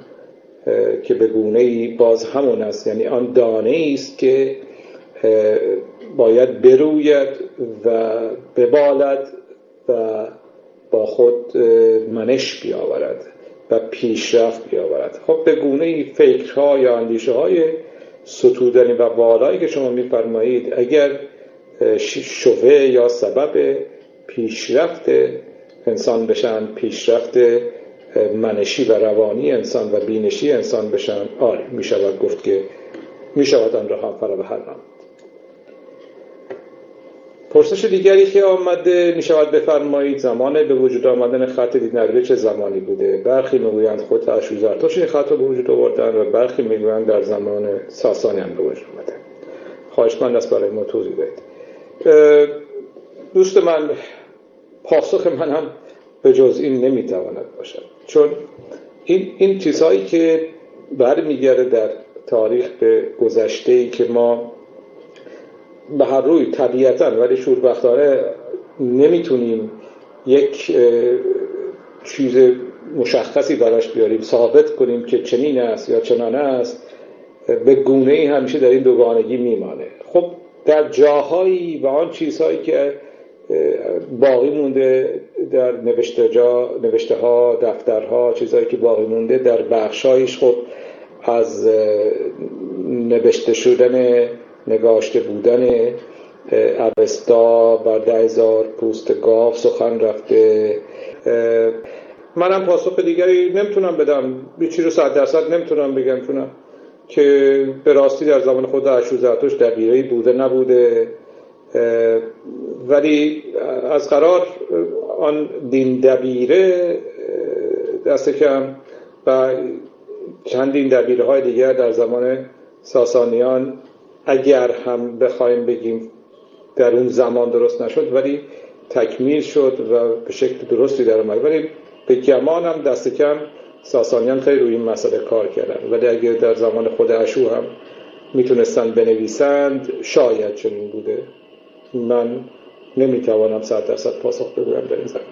A: که به گونه باز همون است. یعنی آن دانه است که باید بروید و ببالد و با خود منش بیاورد. و پیشرفت بیاورد. خب به گونه ای فکرها یا اندیشه های ستودنی و والایی که شما میفرمایید اگر شوه یا سبب پیشرفت انسان بشن پیشرفت منشی و روانی انسان و بینشی انسان بشن آره می شود گفت که می شود آن را هم فرا به پرسش دیگری که آمده می شود بفرمایید زمان به وجود آمدن خط دینروی چه زمانی بوده؟ برخی می‌گویند خود اشوزرتوش این خط رو به وجود آوردن و برخی می‌گویند در زمان ساسانیان به وجود آمده. خواهش من دست برای ما توضیح دهید دوست من پاسخ من هم به جز این نمی‌تواند باشد. چون این, این چیزهایی که برمیگرده در تاریخ به گذشته ای که ما به هر روی طبیعتا ولی شوربختانه نمی‌تونیم یک چیز مشخصی براش بیاریم. ثابت کنیم که چنین است یا چنانه است. به گونه ای همیشه در این دوگانگی میمانه. خب در جاهایی و آن چیزهایی که باقی مونده در نوشته, جا، نوشته ها دفترها چیزهایی که باقی مونده در بخشایش خب از نوشته شدن نگاشته بودن اوستا بر ده هزار پوست گاف سخن رفته. منم پاسخ دیگری نمی‌تونم بدم. چی رو صد درصد نمی‌تونم بگم کنم که به راستی در زمان خود اشوزرتوش دقیقی بوده نبوده. ولی از قرار آن دین دبیره دست کم و چندین دبیره های دیگر در زمان ساسانیان اگر هم بخوایم بگیم در اون زمان درست نشد ولی تکمیل شد و به شکل درستی در اومد. ولی به گمان هم دست کم ساسانیان خیلی روی این مسئله کار کردن. ولی اگر در زمان خود اشو هم می‌تونستن بنویسند شاید چنین بوده. من نمی‌توانم صد درصد پاسخ بگویم در این زمین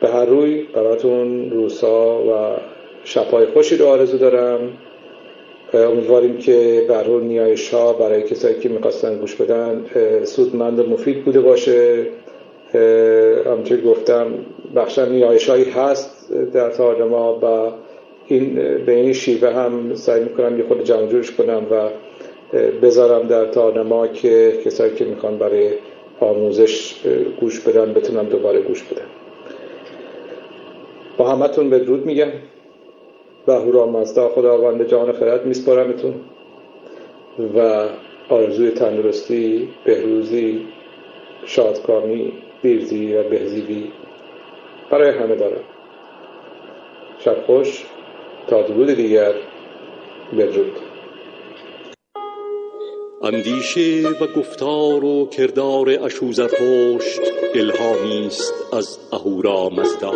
A: به هر روی براتون روسا و شبهای خوشی رو آرزو دارم. امیدواریم که برحال نیایش ها برای کسایی که می‌خواستن گوش بدن سودمند و مفید بوده باشه. همچنین گفتم بخشا نیایش هایی هست در تار ما و این به این شیوه هم سعی می‌کنم یه خود جمع کنم و بذارم در تارنما که کسایی که می‌خوان برای آموزش گوش بدن بتونن دوباره گوش بدن. با همتون بدرود میگم. و هورا مزدا خداوند جان خرد میسپارمتون و آرزوی تندرستی بهروزی شادکامی بیرزی و بهزیبی برای همه دارم. شب خوش تا درود دیگر بدرود.
B: اندیشه و گفتار و کردار اشوزرتشت الهامی است از اهورا مزدا.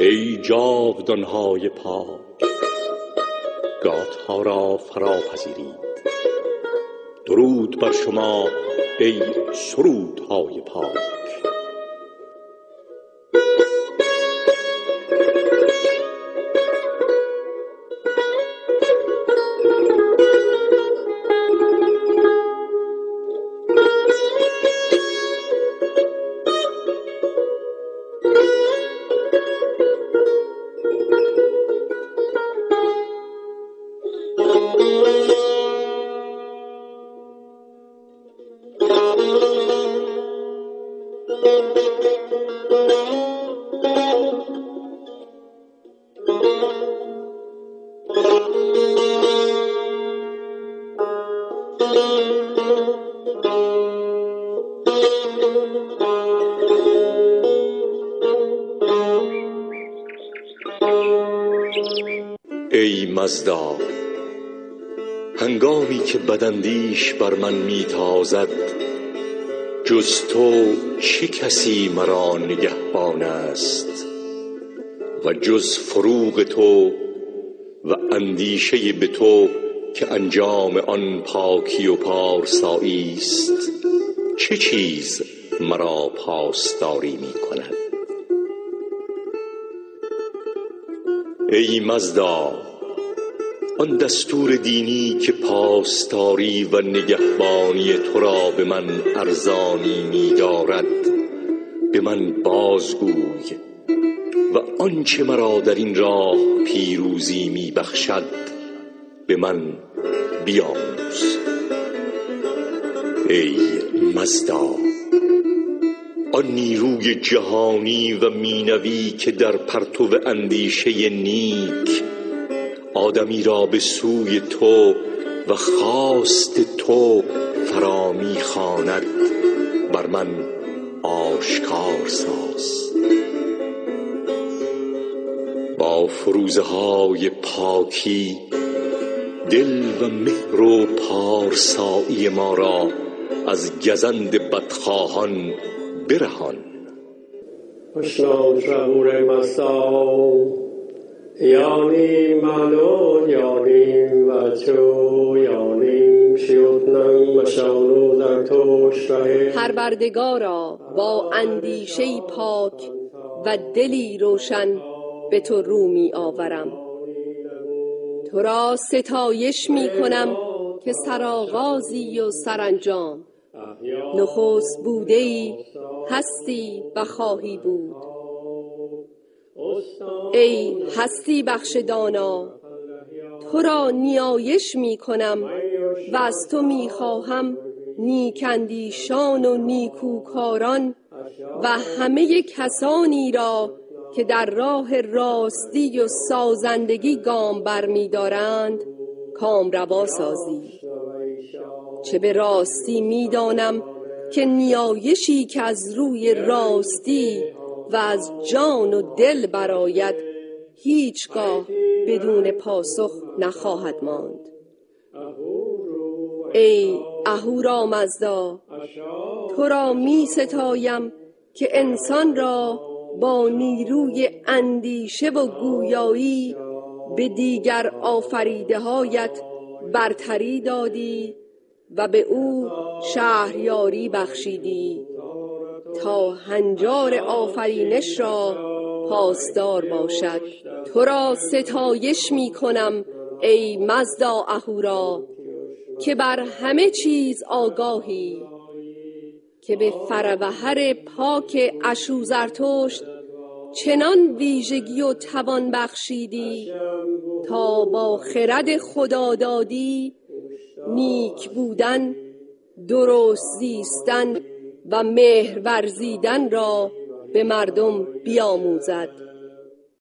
B: ای جاودانهای پاک گاتها را فرا پذیرید درود بر شما ای سرودهای پاک. بداندیش بر من میتازد. جز تو چه کسی مرا نگهبان است؟ و جز فروغ تو و اندیشه به تو که انجام آن پاکی و پارسایی است چه چیز مرا پاسداری می کند ای مزدا آن دستور دینی که پاسداری و نگهبانی تو را به من ارزانی می دارد به من بازگوی و آنچه مرا در این راه پیروزی می بخشد به من بیاموز. ای مزدا آن نیروی جهانی و مینوی که در پرتو اندیشه نیک آدمی را به سوی تو و خواست تو فرا می‌خواند. بر من آشکار ساز. با فروزه های پاکی دل و مهر و پارسایی ما را از گزند بدخواهان برهان.
C: شهور مسا مالو یانیم وچو یانیم شیوتنم مشانو در توش ره
D: پروردگارا با اندیشه پاک و دلی روشن به تو رو می آورم تو را ستایش می کنم که سرآغازی و سرانجام نخست بوده ای هستی و خواهی بود ای هستی بخش دانا تو را نیایش می کنم و از تو می خواهم نیکندیشان و نیکوکاران و همه کسانی را که در راه راستی و سازندگی گام برمیدارند کامروا سازی. چه به راستی می‌دانم که نیایشی که از روی راستی و از جان و دل براید هیچگاه بدون پاسخ نخواهد ماند. ای اهورامزدا تو را می ستایم که انسان را با نیروی اندیشه و گویایی به دیگر آفریده هایت برتری دادی و به او شهریاری بخشیدی. تا هنجار آفرینش را پاسدار باشد. تو را ستایش می کنم ای مزدا اهورا که بر همه چیز آگاهی که به فروهر پاک اشوزرتشت چنان ویژگی و توان بخشیدی تا با خرد خدادادی نیک بودن درست زیستن و مهر ورزیدن را به مردم بیاموزد.